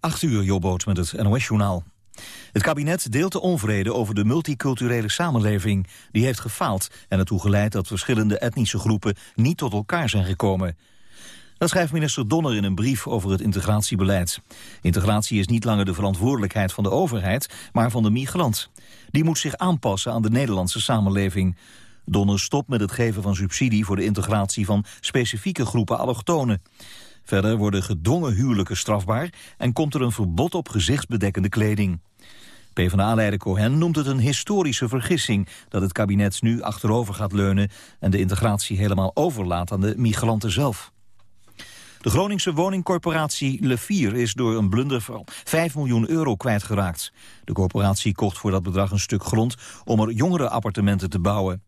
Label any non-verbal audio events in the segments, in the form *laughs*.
8 uur, Jobboot met het NOS-journaal. Het kabinet deelt de onvrede over de multiculturele samenleving. Die heeft gefaald en ertoe geleid dat verschillende etnische groepen niet tot elkaar zijn gekomen. Dat schrijft minister Donner in een brief over het integratiebeleid. Integratie is niet langer de verantwoordelijkheid van de overheid, maar van de migrant. Die moet zich aanpassen aan de Nederlandse samenleving. Donner stopt met het geven van subsidie voor de integratie van specifieke groepen allochtonen. Verder worden gedwongen huwelijken strafbaar en komt er een verbod op gezichtsbedekkende kleding. PvdA-leider Cohen noemt het een historische vergissing dat het kabinet nu achterover gaat leunen en de integratie helemaal overlaat aan de migranten zelf. De Groningse woningcorporatie Le Vier is door een blunder van 5 miljoen euro kwijtgeraakt. De corporatie kocht voor dat bedrag een stuk grond om er jongere appartementen te bouwen.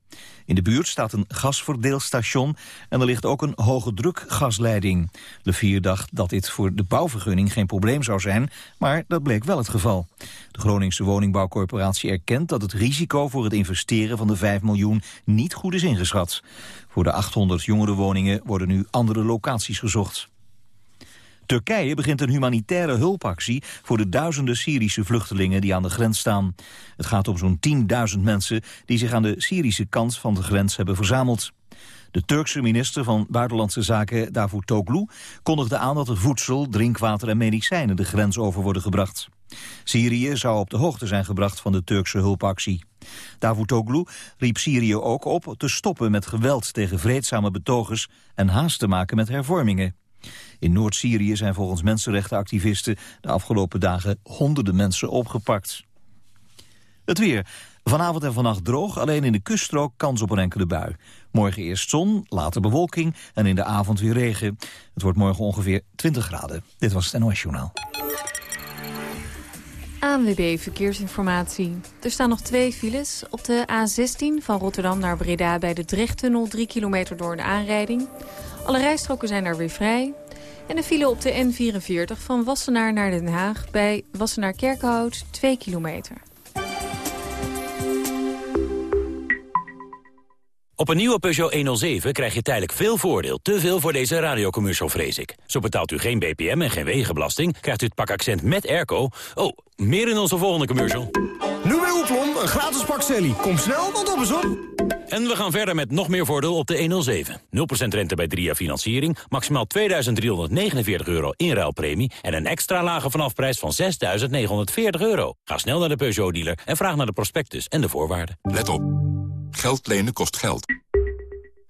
In de buurt staat een gasverdeelstation en er ligt ook een hoge druk gasleiding. Le Vier dacht dat dit voor de bouwvergunning geen probleem zou zijn, maar dat bleek wel het geval. De Groningse woningbouwcorporatie erkent dat het risico voor het investeren van de 5 miljoen niet goed is ingeschat. Voor de 800 jongere woningen worden nu andere locaties gezocht. Turkije begint een humanitaire hulpactie voor de duizenden Syrische vluchtelingen die aan de grens staan. Het gaat om zo'n 10.000 mensen die zich aan de Syrische kant van de grens hebben verzameld. De Turkse minister van Buitenlandse Zaken Davutoglu kondigde aan dat er voedsel, drinkwater en medicijnen de grens over worden gebracht. Syrië zou op de hoogte zijn gebracht van de Turkse hulpactie. Davutoglu riep Syrië ook op te stoppen met geweld tegen vreedzame betogers en haast te maken met hervormingen. In Noord-Syrië zijn volgens mensenrechtenactivisten de afgelopen dagen honderden mensen opgepakt. Het weer. Vanavond en vannacht droog, alleen in de kuststrook kans op een enkele bui. Morgen eerst zon, later bewolking en in de avond weer regen. Het wordt morgen ongeveer 20 graden. Dit was het NOS Journaal. ANWB Verkeersinformatie. Er staan nog twee files. Op de A16 van Rotterdam naar Breda bij de Drechttunnel... 3 kilometer door een aanrijding. Alle rijstroken zijn daar weer vrij. En een file op de N44 van Wassenaar naar Den Haag... bij Wassenaar-Kerkenhout 2 kilometer. Op een nieuwe Peugeot 107 krijg je tijdelijk veel voordeel. Te veel voor deze radiocommercial, vrees ik. Zo betaalt u geen BPM en geen wegenbelasting. Krijgt u het pak accent met airco. Oh, meer in onze volgende commercial. Nu bij Oeplon, een gratis pak Sally. Kom snel, want op is op. En we gaan verder met nog meer voordeel op de 107. 0% rente bij 3 jaar financiering, maximaal 2.349 euro inruilpremie... en een extra lage vanafprijs van 6.940 euro. Ga snel naar de Peugeot-dealer en vraag naar de prospectus en de voorwaarden. Let op. Geld lenen kost geld.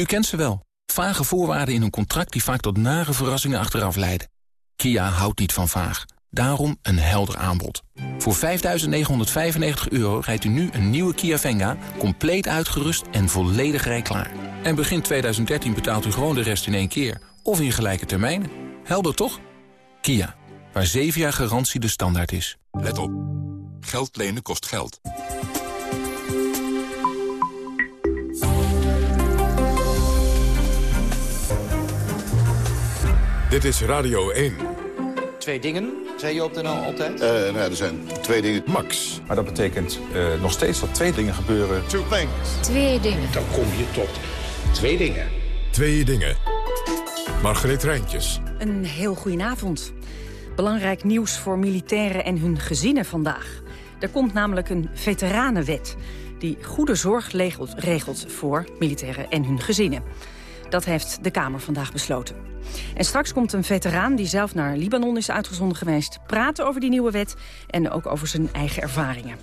U kent ze wel. Vage voorwaarden in een contract die vaak tot nare verrassingen achteraf leiden. Kia houdt niet van vaag. Daarom een helder aanbod. Voor 5.995 euro rijdt u nu een nieuwe Kia Venga... compleet uitgerust en volledig rijklaar. En begin 2013 betaalt u gewoon de rest in één keer. Of in gelijke termijnen. Helder toch? Kia, waar 7 jaar garantie de standaard is. Let op. Geld lenen kost geld. Dit is Radio 1. Twee dingen, zei je op de NL altijd? Uh, nou ja, er zijn twee dingen. Max. Maar dat betekent uh, nog steeds dat twee dingen gebeuren. Two things. Twee dingen. Dan kom je tot twee dingen. Twee dingen. Margreet Rijntjes. Een heel goedenavond. Belangrijk nieuws voor militairen en hun gezinnen vandaag. Er komt namelijk een veteranenwet die goede zorg regelt, regelt voor militairen en hun gezinnen. Dat heeft de Kamer vandaag besloten. En straks komt een veteraan die zelf naar Libanon is uitgezonden geweest... praten over die nieuwe wet en ook over zijn eigen ervaringen.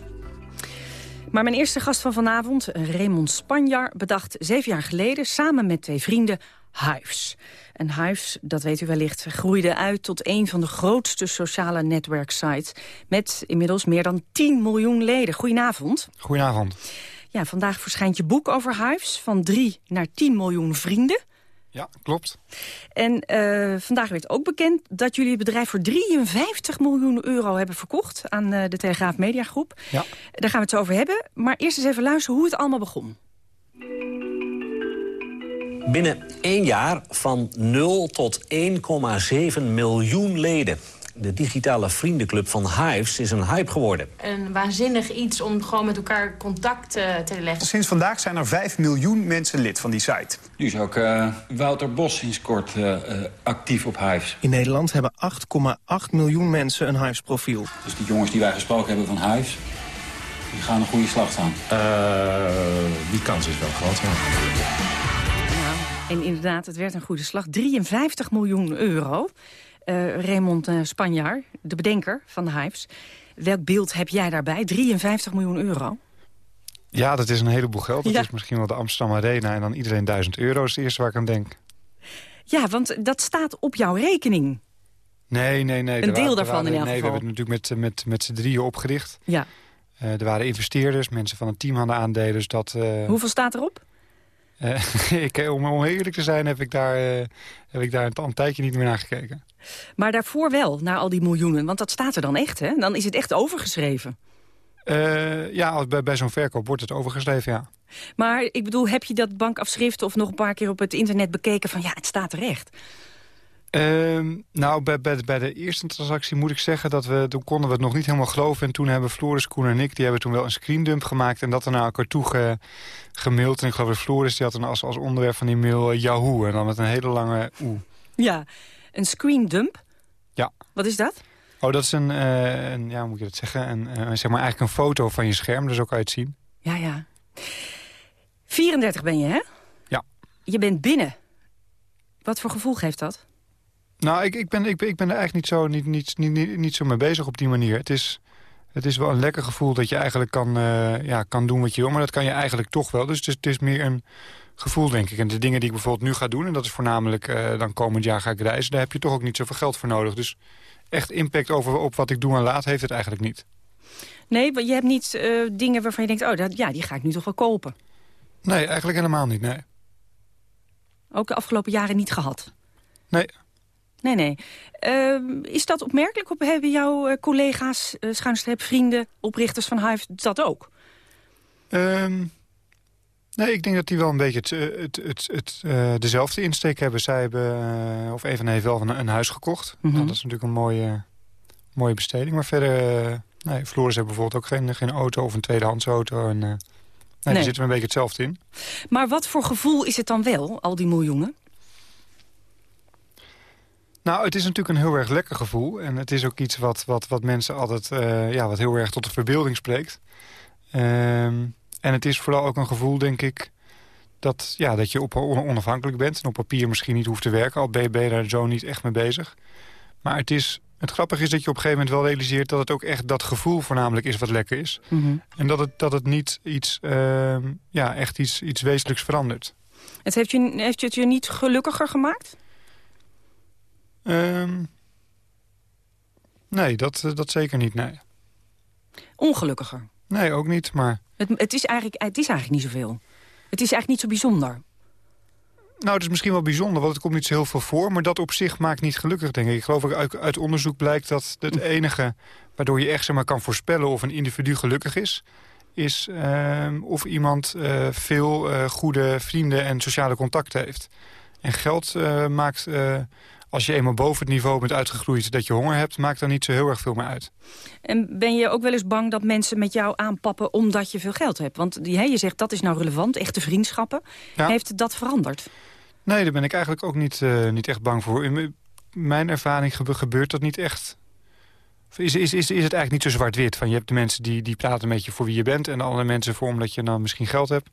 Maar mijn eerste gast van vanavond, Raymond Spanjar, bedacht zeven jaar geleden samen met twee vrienden Hives. En Hives, dat weet u wellicht, groeide uit tot een van de grootste sociale netwerksites... met inmiddels meer dan 10 miljoen leden. Goedenavond. Goedenavond. Ja, vandaag verschijnt je boek over Hives, van 3 naar 10 miljoen vrienden. Ja, klopt. En uh, vandaag werd ook bekend dat jullie het bedrijf voor 53 miljoen euro hebben verkocht aan uh, de Telegraaf Mediagroep. Ja. Daar gaan we het zo over hebben. Maar eerst eens even luisteren hoe het allemaal begon. Binnen één jaar van 0 tot 1,7 miljoen leden. De digitale vriendenclub van Hives is een hype geworden. Een waanzinnig iets om gewoon met elkaar contact uh, te leggen. Sinds vandaag zijn er 5 miljoen mensen lid van die site. Nu is ook uh, Wouter Bos sinds kort uh, actief op Hives. In Nederland hebben 8,8 miljoen mensen een Hives profiel. Dus die jongens die wij gesproken hebben van Hives... die gaan een goede slag staan. die kans is wel groot, ja. En inderdaad, het werd een goede slag. 53 miljoen euro. Uh, Raymond uh, Spanjaar, de bedenker van de Hives. Welk beeld heb jij daarbij? 53 miljoen euro? Ja, dat is een heleboel geld. Dat ja. is misschien wel de Amsterdam Arena en dan iedereen 1000 euro is het eerste waar ik aan denk. Ja, want dat staat op jouw rekening. Nee, nee, nee. Een deel waren, daarvan waren, in elk Nee, geval. we hebben het natuurlijk met, met, met z'n drieën opgericht. Ja. Uh, er waren investeerders, mensen van het team hadden aandelen. Dus dat, Hoeveel staat erop? Uh, *laughs* ik, om, om eerlijk te zijn heb ik daar, uh, heb ik daar een, een, tijdje niet meer naar gekeken. Maar daarvoor wel, naar al die miljoenen. Want dat staat er dan echt, hè? Dan is het echt overgeschreven. Uh, ja, bij, bij zo'n verkoop wordt het overgeschreven, ja. Maar ik bedoel, heb je dat bankafschrift of nog een paar keer op het internet bekeken... van ja, het staat er echt? Uh, nou, bij, bij, bij, de eerste transactie moet ik zeggen dat we... toen konden we het nog niet helemaal geloven. En toen hebben Floris, Koen en ik... die hebben toen wel een screendump gemaakt... en dat er naar elkaar toe ge, gemaild. En ik geloof dat Floris die had dan als, als onderwerp van die mail uh, Yahoo. En dan met een hele lange oe. Ja, een screendump? Ja. Wat is dat? Oh, dat is een, uh, een ja, hoe moet je dat zeggen? Een, uh, zeg maar eigenlijk een foto van je scherm. Dus je het zien. Ja, ja. 34 ben je, hè? Ja. Je bent binnen. Wat voor gevoel geeft dat? Nou, ik, ik, ben, ik, ben, ik ben er eigenlijk niet zo, niet, niet, niet, niet zo mee bezig op die manier. Het is, het is wel een lekker gevoel dat je eigenlijk kan, uh, ja, kan doen wat je wil. Maar dat kan je eigenlijk toch wel. Dus het is, het is meer een gevoel, denk ik. En de dingen die ik bijvoorbeeld nu ga doen... en dat is voornamelijk uh, dan komend jaar ga ik reizen... daar heb je toch ook niet zoveel geld voor nodig. Dus echt impact over, op wat ik doe en laat heeft het eigenlijk niet. Nee, maar je hebt niet uh, dingen waarvan je denkt... oh, dat, ja, die ga ik nu toch wel kopen. Nee, eigenlijk helemaal niet, nee. Ook de afgelopen jaren niet gehad? Nee. Nee, nee. Uh, is dat opmerkelijk? Of hebben jouw uh, collega's, uh, schuinstreep, vrienden, oprichters van Hive dat ook? Um, nee, ik denk dat die wel een beetje het, het, het, het uh, dezelfde insteek hebben. Zij hebben, uh, of hen heeft wel een, een huis gekocht. Mm -hmm. nou, dat is natuurlijk een mooie, mooie besteding. Maar verder, nee, Floris heeft bijvoorbeeld ook geen, geen auto of een tweedehands auto. En, nee, nee, daar zitten we een beetje hetzelfde in. Maar wat voor gevoel is het dan wel, al die miljoenen? Nou, het is natuurlijk een heel erg lekker gevoel. En het is ook iets wat, wat, wat mensen altijd uh, ja, wat heel erg tot de verbeelding spreekt. Um, en het is vooral ook een gevoel, denk ik, dat, ja, dat je op, onafhankelijk bent. En op papier misschien niet hoeft te werken. Al ben je, daar zo niet echt mee bezig. Maar het, is, het grappige is dat je op een gegeven moment wel realiseert... dat het ook echt dat gevoel voornamelijk is wat lekker is. Mm -hmm. En dat het, dat het niet iets, uh, ja, echt iets, iets wezenlijks verandert. Het heeft, je, heeft het je niet gelukkiger gemaakt? Um, nee, dat, dat zeker niet, nee. Ongelukkiger? Nee, ook niet, maar... Het, het, is eigenlijk, het is eigenlijk niet zoveel. Het is eigenlijk niet zo bijzonder. Nou, het is misschien wel bijzonder, want het komt niet zo heel veel voor... maar dat op zich maakt niet gelukkig, denk ik. Ik geloof dat uit, uit onderzoek blijkt dat het enige... waardoor je echt zeg maar, kan voorspellen of een individu gelukkig is... is uh, of iemand uh, veel uh, goede vrienden en sociale contacten heeft. En geld maakt als je eenmaal boven het niveau bent uitgegroeid dat je honger hebt... maakt dan niet zo heel erg veel meer uit. En ben je ook wel eens bang dat mensen met jou aanpappen omdat je veel geld hebt? Want die, je zegt dat is nou relevant, echte vriendschappen. Ja. Heeft dat veranderd? Nee, daar ben ik eigenlijk ook niet, uh, niet echt bang voor. In mijn ervaring gebeurt dat niet echt. Is, is, is, is het eigenlijk niet zo zwart-wit? Van je hebt de mensen die, die praten met je voor wie je bent... en de andere mensen voor omdat je dan misschien geld hebt.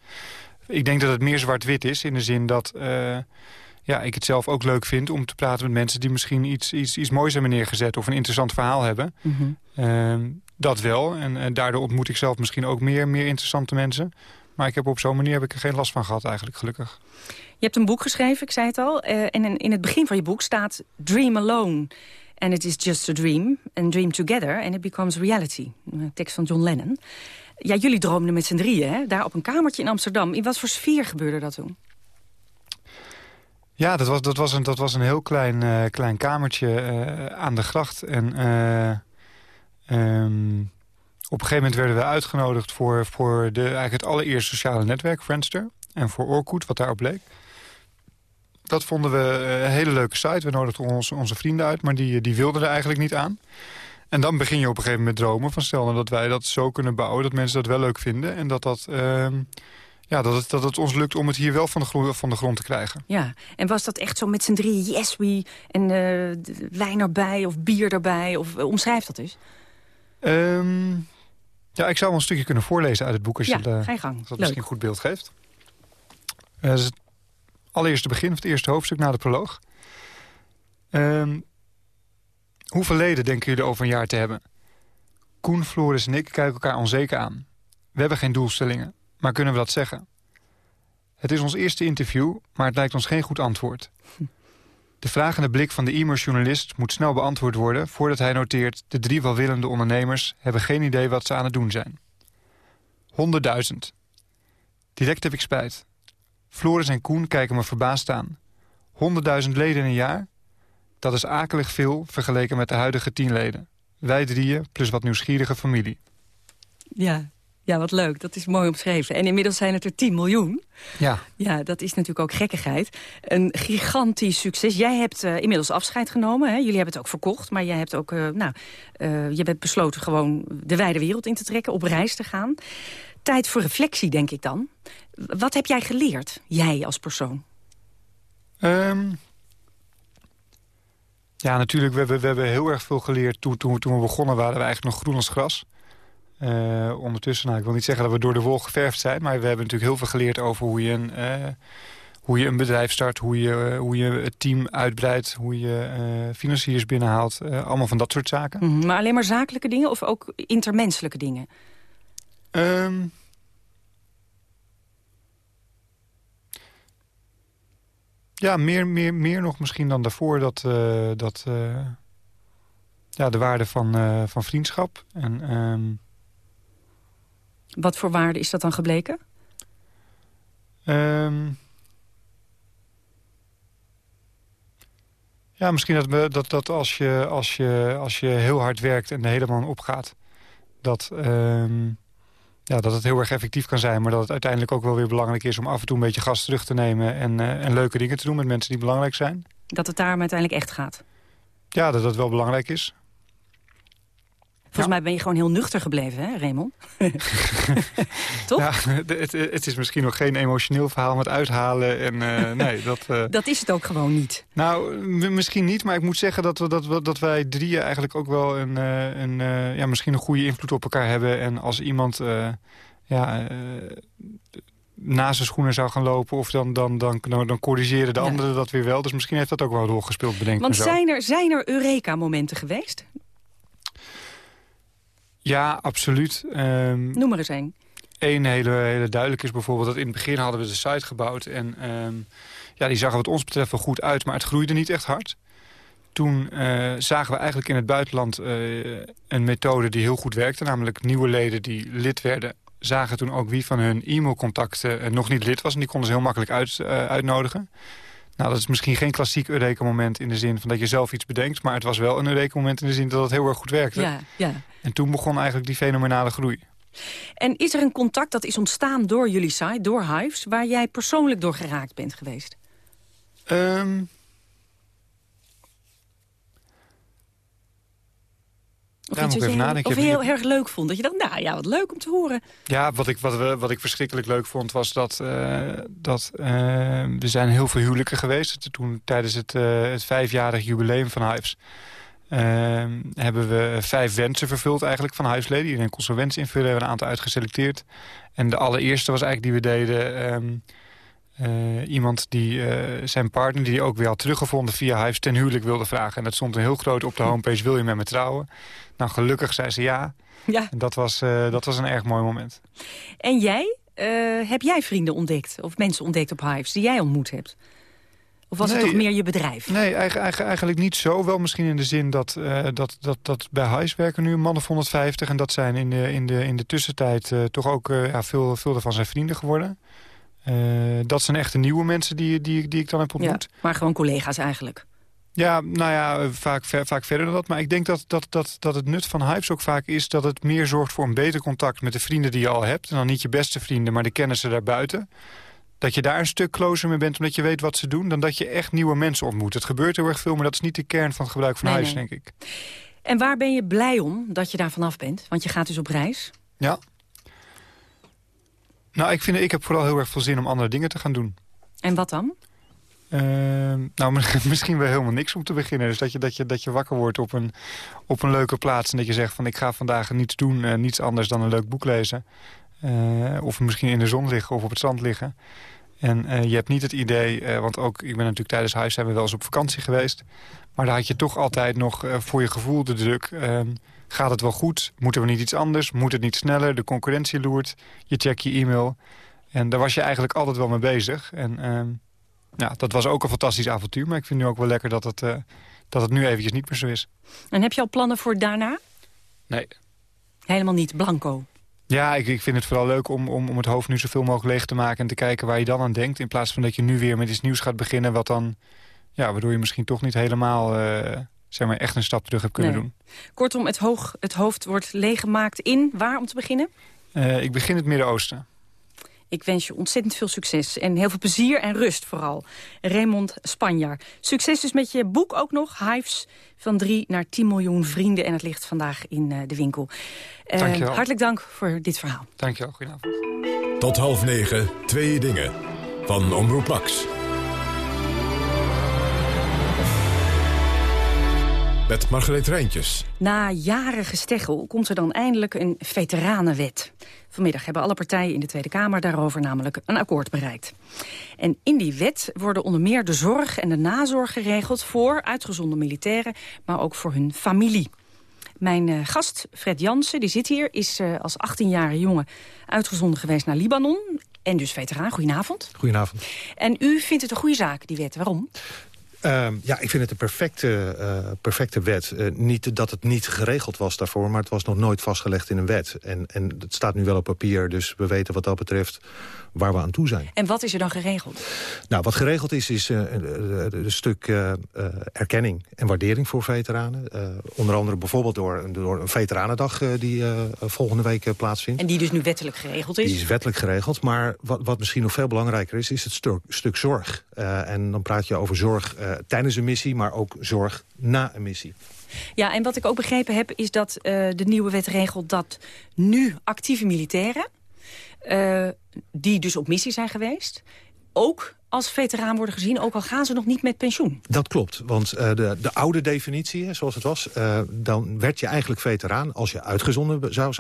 Ik denk dat het meer zwart-wit is in de zin dat... Uh, ja, ik het zelf ook leuk vind om te praten met mensen... die misschien iets, iets, iets moois hebben neergezet of een interessant verhaal hebben. Mhm. Ehm, dat wel. En, daardoor ontmoet ik zelf misschien ook meer, meer interessante mensen. Maar ik heb op zo'n manier heb ik er geen last van gehad eigenlijk, gelukkig. Je hebt een boek geschreven, ik zei het al. eh, en in, in het begin van je boek staat Dream Alone. And it is just a dream. And dream together and it becomes reality. Een tekst van John Lennon. Ja, jullie droomden met z'n drieën, hè? Daar op een kamertje in Amsterdam. In wat voor sfeer gebeurde dat toen? Ja, dat was, dat was, een, dat was een heel klein, eh, klein kamertje eh, aan de gracht. En eh, ehm, op een gegeven moment werden we uitgenodigd... voor, voor de, eigenlijk het allereerste sociale netwerk, Friendster. En voor Orkut, wat daarop bleek. Dat vonden we een hele leuke site. We nodigden onze, onze vrienden uit, maar die, die wilden er eigenlijk niet aan. En dan begin je op een gegeven moment dromen van stel nou dat wij dat zo kunnen bouwen... dat mensen dat wel leuk vinden en dat, dat, ehm, ja, dat, het, dat het ons lukt om het hier wel van de, grond, van de grond te krijgen. Ja, en was dat echt zo met z'n drieën, yes, we, en eh, d- wijn erbij of bier erbij? Of eh, omschrijf dat eens. Ehm, ja, ik zou wel een stukje kunnen voorlezen uit het boek... als Ja, je ga je gang. als dat Leuk. misschien een goed beeld geeft. Eh, is het allereerste begin, of het eerste hoofdstuk na de proloog. Ehm, hoeveel leden denken jullie over een jaar te hebben? Koen, Floris en ik kijken elkaar onzeker aan. We hebben geen doelstellingen, maar kunnen we dat zeggen? Het is ons eerste interview, maar het lijkt ons geen goed antwoord. *laughs* De vragende blik van de e-mailjournalist moet snel beantwoord worden... voordat hij noteert... de drie welwillende ondernemers hebben geen idee wat ze aan het doen zijn. 100.000. Direct heb ik spijt. Floris en Koen kijken me verbaasd aan. 100.000 leden in een jaar? Dat is akelig veel vergeleken met de huidige tien leden. Wij drieën plus wat nieuwsgierige familie. Ja. Ja, wat leuk. Dat is mooi omschreven. En inmiddels zijn het er 10 miljoen. Ja, Ja, dat is natuurlijk ook gekkigheid. Een gigantisch succes. Jij hebt eh, inmiddels afscheid genomen. Hè? Jullie hebben het ook verkocht. Maar jij hebt ook, eh, nou, eh, je bent besloten gewoon de wijde wereld in te trekken. Op reis te gaan. Tijd voor reflectie, denk ik dan. Wat heb jij geleerd, jij als persoon? Ehm, ja natuurlijk, we hebben, we hebben heel erg veel geleerd. Toen, toen, we- toen we begonnen waren we eigenlijk nog groen als gras. Eh, ondertussen, nou, ik wil niet zeggen dat we door de wol geverfd zijn... maar we hebben natuurlijk heel veel geleerd over hoe je een, eh, hoe je een bedrijf start... hoe je, eh, hoe je het team uitbreidt, hoe je eh, financiers binnenhaalt. allemaal van dat soort zaken. Mhm, Maar alleen maar zakelijke dingen of ook intermenselijke dingen? Ehm, ja, meer, meer, meer nog misschien dan daarvoor dat, dat ja, de waarde van, van vriendschap. En, ehm, Wat voor waarde is dat dan gebleken? ehm, ja, misschien dat, we, dat, dat als, je, als, je, als je heel hard werkt en helemaal opgaat... Dat, ehm, ja, dat het heel erg effectief kan zijn... maar dat het uiteindelijk ook wel weer belangrijk is... om af en toe een beetje gas terug te nemen... en, eh, en leuke dingen te doen met mensen die belangrijk zijn. Dat het daarom uiteindelijk echt gaat? Ja, dat dat wel belangrijk is. Volgens mij ben je gewoon heel nuchter gebleven, hè, Raymond? *laughs* Toch? Ja, het, het is misschien nog geen emotioneel verhaal met uithalen. En, eh, *laughs* nee, dat, eh, Dat is het ook gewoon niet. Nou, misschien niet, maar ik moet zeggen dat, we, dat, we, dat wij drieën eigenlijk ook wel een, eh, een, ja, misschien een goede invloed op elkaar hebben. En als iemand eh, ja, eh, na zijn schoenen zou gaan lopen, of dan, dan, dan, dan, dan corrigeren de anderen dat weer wel. Dus misschien heeft dat ook wel een rol gespeeld, bedenk Want zijn er, zijn er Eureka-momenten geweest? Ja, absoluut. Ehm, Noem maar eens een. Eén hele, hele duidelijk is bijvoorbeeld dat in het begin hadden we de site gebouwd. En ehm, ja, die zag wat ons betreft wel goed uit, maar het groeide niet echt hard. Toen eh, zagen we eigenlijk in het buitenland eh, een methode die heel goed werkte. Namelijk nieuwe leden die lid werden, zagen toen ook wie van hun e-mailcontacten eh, nog niet lid was. En die konden ze heel makkelijk uit, uitnodigen. Nou, dat is misschien geen klassiek Eureka-moment in de zin van dat je zelf iets bedenkt. Maar het was wel een Eureka-moment in de zin dat het heel erg goed werkte. Ja, ja. En toen begon eigenlijk die fenomenale groei. En is er een contact dat is ontstaan door jullie site, door Hives... waar jij persoonlijk door geraakt bent geweest? Ehm Of moet ik je even heel, nadenken. of Je heel erg leuk vond? Dat je dacht, nou ja, wat leuk om te horen. Ja, wat ik, wat, we, wat ik verschrikkelijk leuk vond was dat, eh, dat er zijn heel veel huwelijken geweest. Toen tijdens het, eh, het vijfjarig jubileum van Hives hebben we vijf wensen vervuld eigenlijk van Hivesleden. Iedereen kon zijn wens invullen, hebben we een aantal uitgeselecteerd. En de allereerste was eigenlijk die we deden... ehm, Eh, iemand die eh, zijn partner, die hij ook weer had teruggevonden via Hives... ten huwelijk wilde vragen. En dat stond een heel groot op de homepage, wil je met me trouwen? Nou, gelukkig zei ze ja. Ja. En dat was, eh, dat was een erg mooi moment. En jij? heb jij vrienden ontdekt? Of mensen ontdekt op Hives die jij ontmoet hebt? Of was het toch meer je bedrijf? Nee, eigenlijk, eigenlijk niet zo. Wel misschien in de zin dat, dat, dat, dat bij Hives werken nu een man of 150... en dat zijn in de, in de, in de tussentijd toch ook ja, veel, veel van zijn vrienden geworden... Uh, dat zijn echte nieuwe mensen die, die, die ik dan heb ontmoet. Ja, maar gewoon collega's eigenlijk. Ja, nou ja, vaak, ver, vaak verder dan dat. Maar ik denk dat, dat, dat, dat het nut van Hypes ook vaak is... dat het meer zorgt voor een beter contact met de vrienden die je al hebt. En dan niet je beste vrienden, maar de kennissen daarbuiten. Dat je daar een stuk closer mee bent, omdat je weet wat ze doen... dan dat je echt nieuwe mensen ontmoet. Het gebeurt heel erg veel, maar dat is niet de kern van het gebruik van nee, denk ik. En waar ben je blij om dat je daar vanaf bent? Want je gaat dus op reis. Ja. Nou, ik, vind, ik heb vooral heel erg veel zin om andere dingen te gaan doen. En wat dan? Uh, nou, *laughs* misschien wel helemaal niks om te beginnen. Dus dat je, dat je, dat je wakker wordt op een, op een leuke plaats... en dat je zegt van ik ga vandaag niets doen, uh, niets anders dan een leuk boek lezen. Uh, of misschien in de zon liggen of op het zand liggen. En uh, je hebt niet het idee, want ook ik ben natuurlijk tijdens huis zijn we wel eens op vakantie geweest. Maar daar had je toch altijd nog voor je gevoel de druk... Ehm, Gaat het wel goed? Moeten we niet iets anders? Moet het niet sneller? De concurrentie loert. Je checkt je e-mail. En daar was je eigenlijk altijd wel mee bezig. En uh, ja, dat was ook een fantastisch avontuur. Maar ik vind nu ook wel lekker dat het, uh, dat het nu eventjes niet meer zo is. En heb je al plannen voor daarna? Nee. Helemaal niet, blanco? Ja, ik, ik vind het vooral leuk om, om, om het hoofd nu zoveel mogelijk leeg te maken... en te kijken waar je dan aan denkt. In plaats van dat je nu weer met iets nieuws gaat beginnen... Wat dan, ja, waardoor je misschien toch niet helemaal... Uh, zeg maar, echt een stap terug heb kunnen doen. Kortom, het, hoog, het hoofd wordt leeggemaakt in, waar om te beginnen? Uh, ik begin het Midden-Oosten. Ik wens je ontzettend veel succes en heel veel plezier en rust vooral. Raymond Spanjaar. Succes dus met je boek ook nog, Hives, van 3 naar 10 miljoen vrienden. En het ligt vandaag in uh, de winkel. Uh, hartelijk dank voor dit verhaal. Dankjewel, goedenavond. Tot half negen, twee dingen. Van Omroep Max. Met Margreet Rijntjes. Na jaren gesteggel komt er dan eindelijk een veteranenwet. Vanmiddag hebben alle partijen in de Tweede Kamer daarover namelijk een akkoord bereikt. En in die wet worden onder meer de zorg en de nazorg geregeld... voor uitgezonden militairen, maar ook voor hun familie. Mijn uh, gast, Fred Jansen, die zit hier, is uh, als 18-jarige jongen uitgezonden geweest naar Libanon. En dus veteraan. Goedenavond. Goedenavond. En u vindt het een goede zaak, die wet. Waarom? Uh, ja, ik vind het een perfecte, uh, perfecte wet. Uh, niet dat het niet geregeld was daarvoor, maar het was nog nooit vastgelegd in een wet. En, en het staat nu wel op papier, dus we weten wat dat betreft waar we aan toe zijn. En wat is er dan geregeld? Nou, wat geregeld is, is een stuk erkenning en waardering voor veteranen. onder andere bijvoorbeeld door, door een veteranendag die volgende week plaatsvindt. En die dus nu wettelijk geregeld is? Die is wettelijk geregeld, maar wat, wat misschien nog veel belangrijker is, is het stuk, stuk zorg. en dan praat je over zorg tijdens een missie, maar ook zorg na een missie. Ja, en wat ik ook begrepen heb, is dat uh, de nieuwe wet regelt dat nu actieve militairen... Uh, die dus op missie zijn geweest, ook als veteraan worden gezien, ook al gaan ze nog niet met pensioen. Dat klopt, want uh, de, de oude definitie, zoals het was... Uh, dan werd je eigenlijk veteraan als je uitgezonden, zou,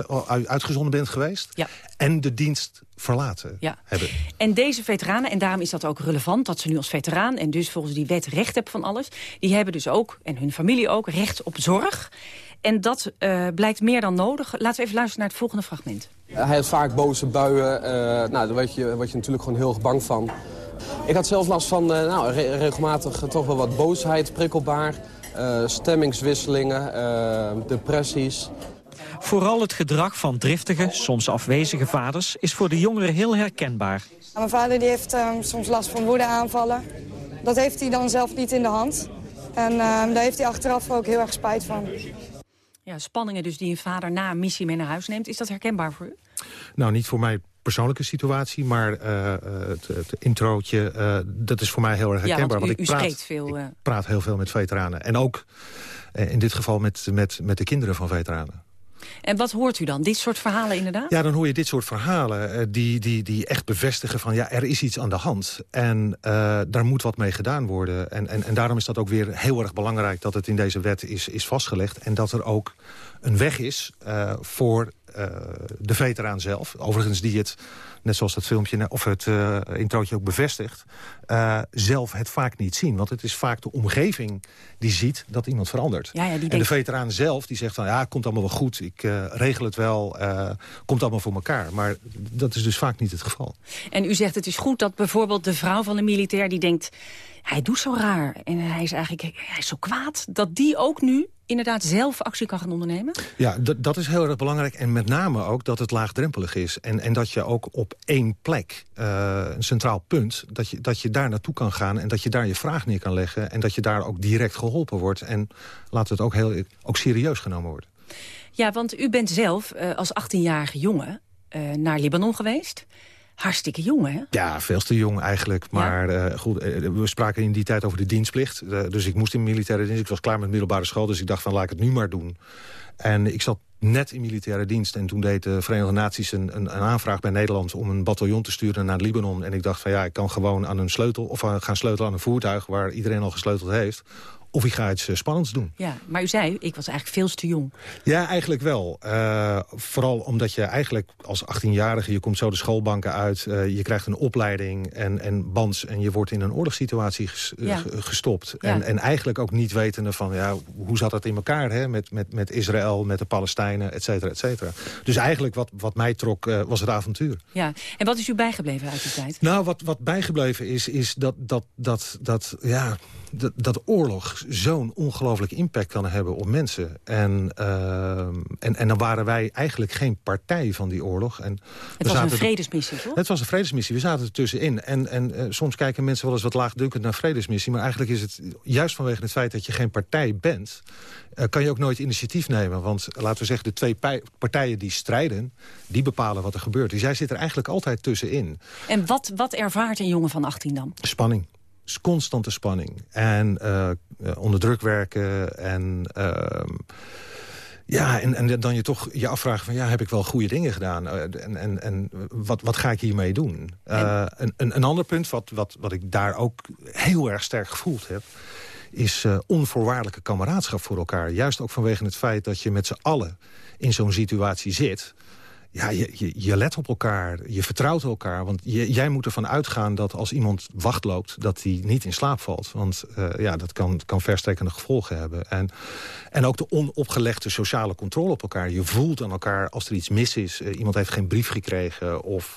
uitgezonden bent geweest... Ja. en de dienst verlaten ja. hebben. En deze veteranen, en daarom is dat ook relevant... dat ze nu als veteraan en dus volgens die wet recht hebben van alles... die hebben dus ook, en hun familie ook, recht op zorg... En dat uh, blijkt meer dan nodig. Laten we even luisteren naar het volgende fragment. Hij had vaak boze buien. Uh, nou, daar word je, word je natuurlijk gewoon heel bang van. Ik had zelf last van uh, nou, re regelmatig toch wel wat boosheid, prikkelbaar. stemmingswisselingen, depressies. Vooral het gedrag van driftige, soms afwezige vaders... is voor de jongeren heel herkenbaar. Mijn vader die heeft soms last van woedeaanvallen. Dat heeft hij dan zelf niet in de hand. En daar heeft hij achteraf ook heel erg spijt van. Ja, spanningen dus die een vader na een missie mee naar huis neemt. Is dat herkenbaar voor u? Nou, niet voor mij persoonlijke situatie, maar uh, het, het, introotje, uh, dat is voor mij heel erg herkenbaar. Ja, want u, want ik praat, veel, ik praat heel veel met veteranen. En ook in dit geval met, met, met de kinderen van veteranen. En wat hoort u dan? Dit soort verhalen inderdaad? Ja, dan hoor je dit soort verhalen uh, die, die, die echt bevestigen van... ja, er is iets aan de hand en uh, daar moet wat mee gedaan worden. En, en, en daarom is dat ook weer heel erg belangrijk... dat het in deze wet is, is vastgelegd en dat er ook een weg is uh, voor de veteraan zelf. Overigens die het net zoals dat filmpje of het uh, introotje ook bevestigt... Uh, zelf het vaak niet zien. Want het is vaak de omgeving die ziet dat iemand verandert. Ja, ja, die en denkt... de veteraan zelf die zegt van... ja, komt allemaal wel goed, ik uh, regel het wel, komt allemaal voor elkaar. Maar dat is dus vaak niet het geval. En u zegt het is goed dat bijvoorbeeld de vrouw van de militair... die denkt, hij doet zo raar en hij is eigenlijk hij is zo kwaad... dat die ook nu inderdaad zelf actie kan gaan ondernemen? Ja, dat is heel erg belangrijk. En met name ook dat het laagdrempelig is. En, en dat je ook op één plek, uh, een centraal punt... Dat je, dat je daar naartoe kan gaan en dat je daar je vraag neer kan leggen... en dat je daar ook direct geholpen wordt. En laat het ook, heel, ook serieus genomen worden. Ja, want u bent zelf uh, als 18-jarige jongen uh, naar Libanon geweest... Hartstikke jong, hè? Ja, veel te jong eigenlijk. Maar ja. uh, goed, uh, we spraken in die tijd over de dienstplicht. Uh, dus ik moest in militaire dienst. Ik was klaar met middelbare school, dus ik dacht van laat ik het nu maar doen. En ik zat net in militaire dienst. En toen deed de Verenigde Naties een, een, een, aanvraag bij Nederland... om een bataljon te sturen naar Libanon. En ik dacht van ja, ik kan gewoon aan een sleutel... of gaan sleutelen aan een voertuig waar iedereen al gesleuteld heeft of ik ga iets uh, spannends doen. Ja, maar u zei, ik was eigenlijk veel te jong. Ja, eigenlijk wel. Uh, vooral omdat je eigenlijk als 18-jarige... je komt zo de schoolbanken uit, uh, je krijgt een opleiding en, en bands... en je wordt in een oorlogssituatie ges, ja. gestopt. Ja. En, en eigenlijk ook niet wetende van, ja, hoe zat dat in elkaar... Hè? Met, met, met Israël, met de Palestijnen, et cetera, et cetera. Dus eigenlijk wat, wat mij trok, was het avontuur. Ja, en wat is u bijgebleven uit die tijd? Nou, wat, wat bijgebleven is, is dat, dat, dat, dat, ja, dat, dat oorlog zo'n ongelooflijke impact kan hebben op mensen. En, uh, en, en dan waren wij eigenlijk geen partij van die oorlog. En het was een vredesmissie, toch? Het was een vredesmissie. We zaten er tussenin. En, en uh, soms kijken mensen wel eens wat laagdunkend naar vredesmissie. Maar eigenlijk is het juist vanwege het feit dat je geen partij bent... Uh, kan je ook nooit initiatief nemen. Want laten we zeggen, de twee partijen die strijden... die bepalen wat er gebeurt. Dus jij zit er eigenlijk altijd tussenin. En wat, wat ervaart een jongen van 18 dan? Spanning is constante spanning. En uh, onder druk werken en... Uh, ja, en, en dan je toch je afvragen van... ja, heb ik wel goede dingen gedaan? Uh, en en, en wat, wat ga ik hiermee doen? Een, een, een ander punt wat, wat, wat ik daar ook heel erg sterk gevoeld heb... is uh, onvoorwaardelijke kameraadschap voor elkaar. Juist ook vanwege het feit dat je met z'n allen in zo'n situatie zit ja, je, je, je, let op elkaar, je vertrouwt elkaar. Want je, jij moet ervan uitgaan dat als iemand wacht loopt... dat hij niet in slaap valt. Want uh, ja, dat kan, kan verstrekkende gevolgen hebben. En, en ook de onopgelegde sociale controle op elkaar. Je voelt aan elkaar als er iets mis is. Uh, iemand heeft geen brief gekregen of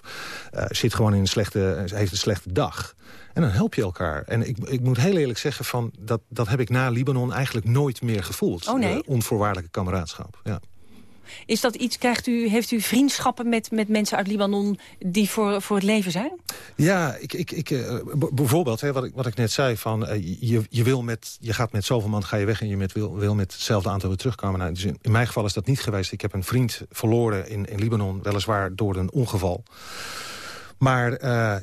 uh, zit gewoon in een slechte, heeft een slechte dag. En dan help je elkaar. En ik, ik moet heel eerlijk zeggen, van, dat, dat heb ik na Libanon eigenlijk nooit meer gevoeld. Oh nee? onvoorwaardelijke kameraadschap, ja. Is dat iets, krijgt u, heeft u vriendschappen met, met mensen uit Libanon die voor, voor het leven zijn? Ja, ik, ik, ik, uh, bijvoorbeeld hè, wat, ik, wat ik net zei, van, uh, je, je, wil met, je gaat met zoveel man ga je weg en je met, wil, wil met hetzelfde aantal weer terugkomen. Nou, dus in, mijn geval is dat niet geweest. Ik heb een vriend verloren in, in Libanon, weliswaar door een ongeval. Maar uh,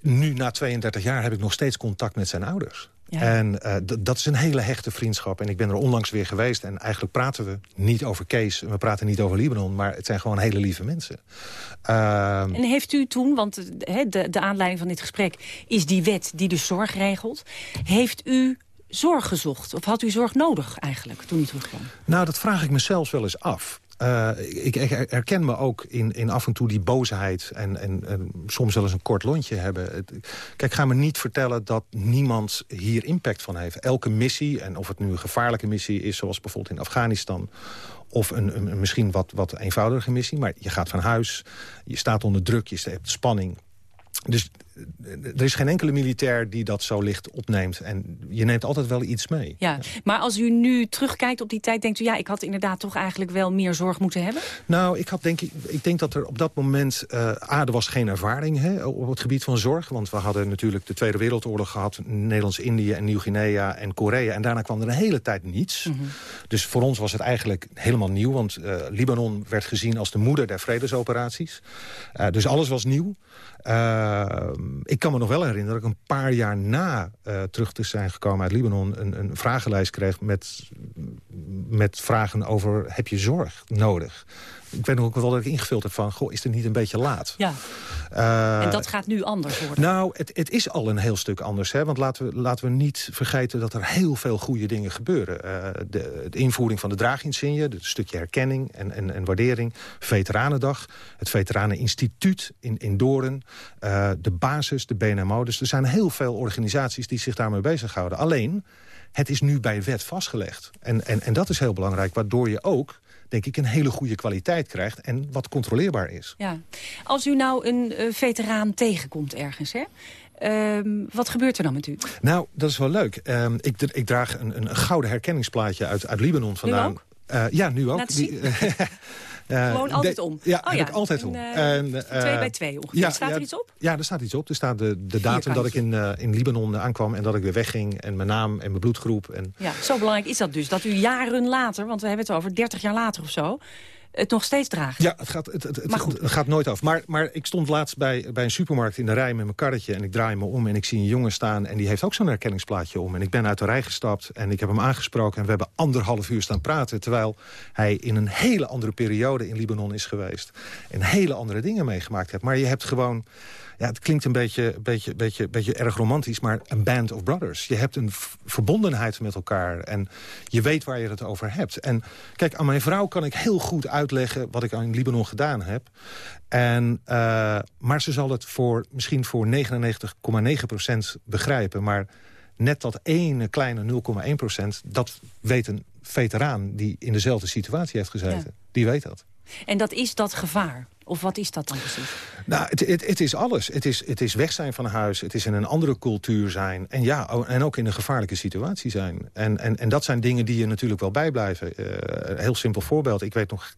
nu, na 32 jaar, heb ik nog steeds contact met zijn ouders. Ja. En uh, dat is een hele hechte vriendschap. En ik ben er onlangs weer geweest. En eigenlijk praten we niet over Kees. We praten niet over Libanon. Maar het zijn gewoon hele lieve mensen. Uh, en heeft u toen, want de, de, de aanleiding van dit gesprek... is die wet die de zorg regelt. Heeft u zorg gezocht? Of had u zorg nodig eigenlijk toen u terugkwam? Nou, dat vraag ik mezelf wel eens af. Uh, ik, herken me ook in, in af en toe die boosheid en, en, en soms wel eens een kort lontje hebben. Kijk, ga me niet vertellen dat niemand hier impact van heeft. Elke missie, en of het nu een gevaarlijke missie is... zoals bijvoorbeeld in Afghanistan... of een, een misschien wat, wat eenvoudige missie, maar je gaat van huis... je staat onder druk, je hebt spanning... Dus er is geen enkele militair die dat zo licht opneemt. En je neemt altijd wel iets mee. Ja, maar als u nu terugkijkt op die tijd, denkt u... ja, ik had inderdaad toch eigenlijk wel meer zorg moeten hebben? Nou, ik, had denk, ik, ik denk dat er op dat moment... Uh, A, er was geen ervaring hè, op het gebied van zorg. Want we hadden natuurlijk de Tweede Wereldoorlog gehad... Nederlands-Indië en Nieuw-Guinea en Korea. En daarna kwam er een hele tijd niets. Mm -hmm. Dus voor ons was het eigenlijk helemaal nieuw. Want uh, Libanon werd gezien als de moeder der vredesoperaties. Uh, dus alles was nieuw. Uh, ik kan me nog wel herinneren dat ik een paar jaar na uh, terug te zijn gekomen uit Libanon... een, een vragenlijst kreeg met, met vragen over heb je zorg nodig? Ik weet nog ook wel dat ik ingevuld heb van... goh, is het niet een beetje laat? Ja. Uh, en dat gaat nu anders worden? Nou, het, het is al een heel stuk anders. Hè? Want laten we, laten we niet vergeten dat er heel veel goede dingen gebeuren. Uh, de, de, invoering van de draaginsigne, het stukje herkenning en, en, en, waardering. Veteranendag, het Veteraneninstituut in, in Doorn. Uh, de basis, de BNMO. Dus er zijn heel veel organisaties die zich daarmee bezighouden. Alleen, het is nu bij wet vastgelegd. En, en, en dat is heel belangrijk, waardoor je ook denk ik, een hele goede kwaliteit krijgt... en wat controleerbaar is. Ja. Als u nou een uh, veteraan tegenkomt ergens, hè? Uh, wat gebeurt er dan met u? Nou, dat is wel leuk. Uh, ik, ik, draag een, een, gouden herkenningsplaatje uit, uit Libanon vandaan. Nu ook? Uh, ja, nu ook. *laughs* Uh, Gewoon altijd om? Ja, oh, ja. ik altijd om. En, uh, twee bij twee ongeveer. Ja, staat er iets op? Ja, er staat iets op. Er staat de, de datum dat ik in, in Libanon aankwam en dat ik weer wegging. En mijn naam en mijn bloedgroep. En... Ja, zo belangrijk is dat dus. Dat u jaren later, want we hebben het over 30 jaar later of zo het nog steeds draagt. Ja, het gaat, het, het, gaat nooit af. Maar, maar ik stond laatst bij, bij een supermarkt in de rij met mijn karretje... en ik draai me om en ik zie een jongen staan... en die heeft ook zo'n herkenningsplaatje om. En ik ben uit de rij gestapt en ik heb hem aangesproken... en we hebben anderhalf uur staan praten... terwijl hij in een hele andere periode in Libanon is geweest. En hele andere dingen meegemaakt heeft. Maar je hebt gewoon... Ja, het klinkt een beetje, beetje, beetje, beetje erg romantisch, maar een band of brothers. Je hebt een verbondenheid met elkaar en je weet waar je het over hebt. En kijk, aan mijn vrouw kan ik heel goed uitleggen wat ik in Libanon gedaan heb. En, uh, maar ze zal het voor, misschien voor 99,9% begrijpen. Maar net dat ene kleine 0,1% dat weet een veteraan die in dezelfde situatie heeft gezeten. Ja. Die weet dat. En dat is dat gevaar? Of wat is dat dan precies? Nou, het, het, het, is alles. Het is, het is weg zijn van huis. Het is in een andere cultuur zijn. En ja, en ook in een gevaarlijke situatie zijn. En, en, en dat zijn dingen die je natuurlijk wel bijblijven. Uh, een heel simpel voorbeeld. Ik weet nog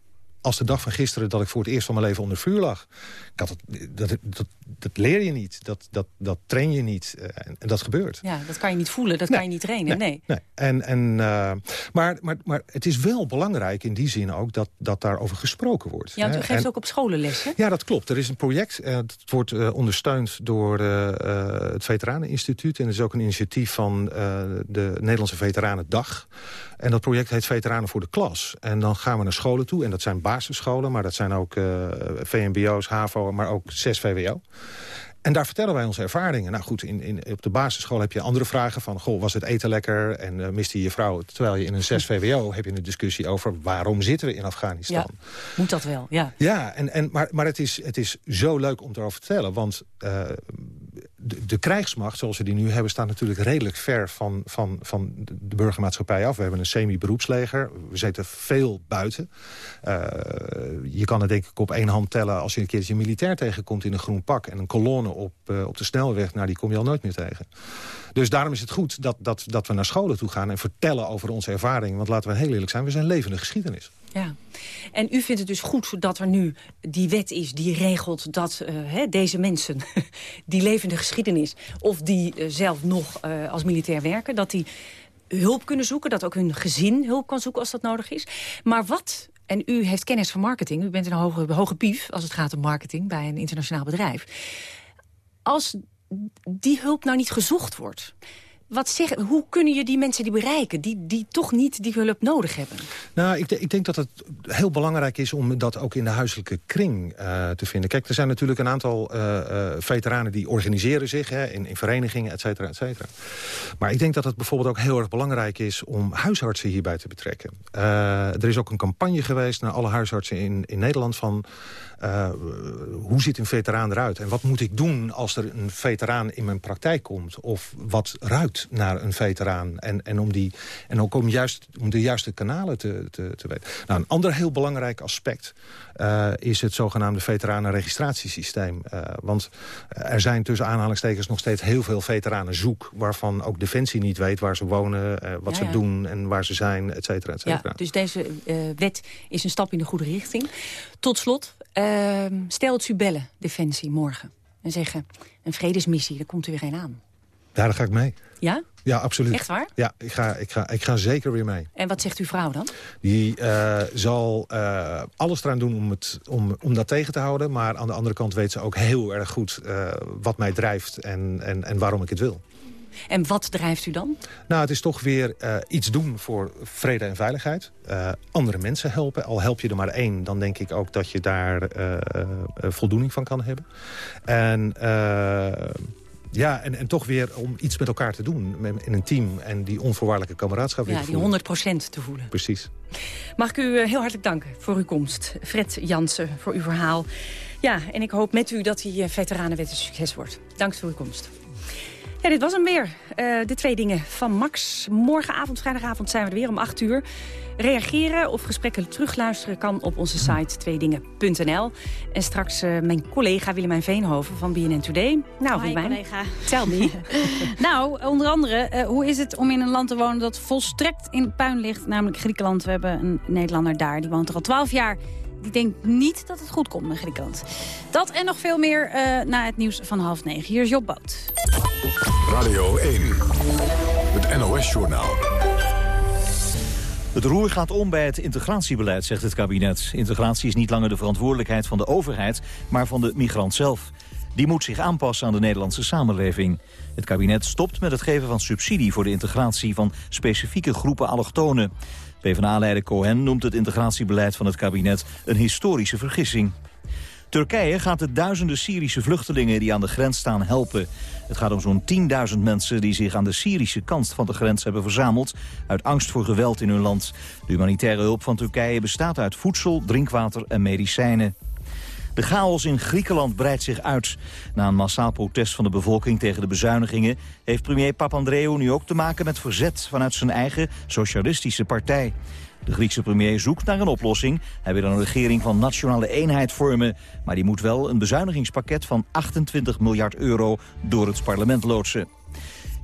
als de dag van gisteren dat ik voor het eerst van mijn leven onder vuur lag. Ik had het, dat, dat, dat leer je niet, dat, dat, dat train je niet uh, en, en, dat gebeurt. Ja, dat kan je niet voelen, dat nee, kan je niet trainen, nee. nee. nee. En, en, uh, maar, maar, maar het is wel belangrijk in die zin ook dat, dat daarover gesproken wordt. Ja, want u geeft en, ook op scholen les, hè? Ja, dat klopt. Er is een project, uh, het wordt ondersteund door het Veteraneninstituut... en het is ook een initiatief van de Nederlandse Veteranendag... En dat project heet Veteranen voor de Klas. En dan gaan we naar scholen toe. En dat zijn basisscholen, maar dat zijn ook uh, VMBO's, HAVO, maar ook 6 VWO. En daar vertellen wij onze ervaringen. Nou goed, in, in, op de basisschool heb je andere vragen van... goh, was het eten lekker en uh, miste je je vrouw? Terwijl je in een 6 VWO heb je een discussie over... waarom zitten we in Afghanistan? Ja, moet dat wel, ja. Ja, en, en, maar, maar het, is, het is zo leuk om erover te vertellen. Want uh, de, de, krijgsmacht, zoals we die nu hebben... staat natuurlijk redelijk ver van, van, van de burgermaatschappij af. We hebben een semi-beroepsleger. We zitten veel buiten. Uh, je kan het denk ik op één hand tellen... als je een keertje militair tegenkomt in een groen pak... en een kolonne op, uh, op de snelweg, nou, die kom je al nooit meer tegen. Dus daarom is het goed dat, dat, dat we naar scholen toe gaan... en vertellen over onze ervaring. Want laten we heel eerlijk zijn, we zijn levende geschiedenis. Ja, en u vindt het dus goed dat er nu die wet is die regelt dat uh, hè, deze mensen, *laughs* die levende geschiedenis... of die uh, zelf nog uh, als militair werken, dat die hulp kunnen zoeken... dat ook hun gezin hulp kan zoeken als dat nodig is. Maar wat, en u heeft kennis van marketing... u bent een hoge, hoge pief als het gaat om marketing bij een internationaal bedrijf... als die hulp nou niet gezocht wordt... Wat zeg, hoe kunnen je die mensen die bereiken, die, die toch niet die hulp nodig hebben? Nou, ik, ik denk dat het heel belangrijk is om dat ook in de huiselijke kring uh, te vinden. Kijk, er zijn natuurlijk een aantal uh, uh, veteranen die organiseren zich hè, in, in verenigingen, et cetera, et cetera. Maar ik denk dat het bijvoorbeeld ook heel erg belangrijk is om huisartsen hierbij te betrekken. er is ook een campagne geweest naar alle huisartsen in, in Nederland van... Hoe ziet een veteraan eruit? En wat moet ik doen als er een veteraan in mijn praktijk komt? Of wat ruikt naar een veteraan? En, en, om, die, en ook om, juist, om de juiste kanalen te, te, te weten. Nou, een ander heel belangrijk aspect uh, is het zogenaamde veteranenregistratiesysteem. Uh, want er zijn tussen aanhalingstekens nog steeds heel veel veteranen zoek... waarvan ook Defensie niet weet waar ze wonen, wat ja, ja. ze doen en waar ze zijn, et cetera, et cetera. Ja, dus deze wet is een stap in de goede richting. Tot slot, Uh, stelt u bellen, Defensie, morgen. En zeggen, een vredesmissie, daar komt u weer een aan. Daar ga ik mee. Ja? Ja, absoluut. Echt waar? Ja, ik ga, ik ga, ik ga zeker weer mee. En wat zegt uw vrouw dan? Die uh, zal uh, alles eraan doen om, het, om, om dat tegen te houden. Maar aan de andere kant weet ze ook heel erg goed uh, wat mij drijft en, en, en waarom ik het wil. En wat drijft u dan? Nou, het is toch weer uh, iets doen voor vrede en veiligheid. Uh, andere mensen helpen. Al help je er maar één, dan denk ik ook dat je daar uh, voldoening van kan hebben. En... Ja, en, en toch weer om iets met elkaar te doen in een team... en die onvoorwaardelijke kameraadschap Ja, die 100% te voelen. Precies. Mag ik u heel hartelijk danken voor uw komst. Fred Jansen, voor uw verhaal. Ja, en ik hoop met u dat die veteranenwet een succes wordt. Dank voor uw komst. Ja, dit was hem weer. Uh, de twee dingen van Max. Morgenavond, vrijdagavond zijn we er weer om 8 uur. Reageren of gesprekken terugluisteren kan op onze site tweedingen.nl. En straks uh, mijn collega Willemijn Veenhoven van BNN Today. Nou, Hoi, collega. Tell me. *laughs* nou, onder andere, uh, hoe is het om in een land te wonen dat volstrekt in puin ligt? Namelijk Griekenland. We hebben een Nederlander daar, die woont er al 12 jaar die denkt niet dat het goed komt met Griekenland. Dat en nog veel meer uh, na het nieuws van half negen. Hier is Job Boot. Radio 1, het NOS-journaal. Het roer gaat om bij het integratiebeleid, zegt het kabinet. Integratie is niet langer de verantwoordelijkheid van de overheid, maar van de migrant zelf. Die moet zich aanpassen aan de Nederlandse samenleving. Het kabinet stopt met het geven van subsidie voor de integratie van specifieke groepen allochtonen. PvdA-leider Cohen noemt het integratiebeleid van het kabinet een historische vergissing. Turkije gaat de duizenden Syrische vluchtelingen die aan de grens staan helpen. Het gaat om zo'n 10.000 mensen die zich aan de Syrische kant van de grens hebben verzameld... uit angst voor geweld in hun land. De humanitaire hulp van Turkije bestaat uit voedsel, drinkwater en medicijnen. De chaos in Griekenland breidt zich uit. Na een massaal protest van de bevolking tegen de bezuinigingen... heeft premier Papandreou nu ook te maken met verzet vanuit zijn eigen socialistische partij. De Griekse premier zoekt naar een oplossing. Hij wil een regering van nationale eenheid vormen. Maar die moet wel een bezuinigingspakket van 28 miljard euro door het parlement loodsen.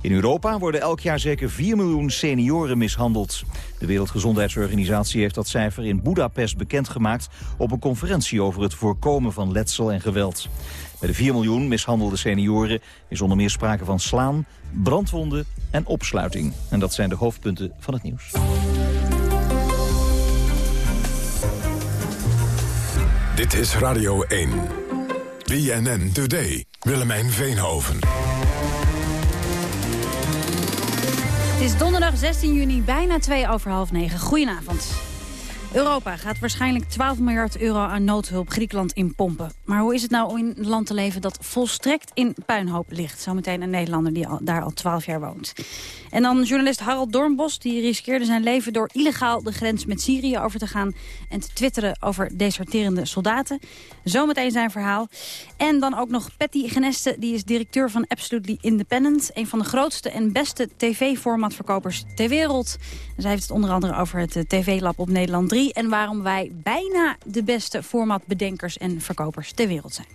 In Europa worden elk jaar zeker 4 miljoen senioren mishandeld. De Wereldgezondheidsorganisatie heeft dat cijfer in Budapest bekendgemaakt... op een conferentie over het voorkomen van letsel en geweld. Bij de 4 miljoen mishandelde senioren is onder meer sprake van slaan, brandwonden en opsluiting. En dat zijn de hoofdpunten van het nieuws. Dit is Radio 1. BNN Today. Willemijn Veenhoven. Het is donderdag 16 juni, bijna 2 over half 9. Goedenavond. Europa gaat waarschijnlijk 12 miljard euro aan noodhulp Griekenland inpompen. Maar hoe is het nou om in een land te leven dat volstrekt in puinhoop ligt? Zometeen een Nederlander die al, daar al 12 jaar woont. En dan journalist Harald Dornbos, die riskeerde zijn leven door illegaal de grens met Syrië over te gaan en te twitteren over deserterende soldaten. Zometeen zijn verhaal. En dan ook nog Patty Geneste, die is directeur van Absolutely Independent. Een van de grootste en beste tv-formatverkopers ter wereld. zij heeft het onder andere over het eh, TV-lab op Nederland 3... en waarom wij bijna de beste formatbedenkers en verkopers ter wereld zijn.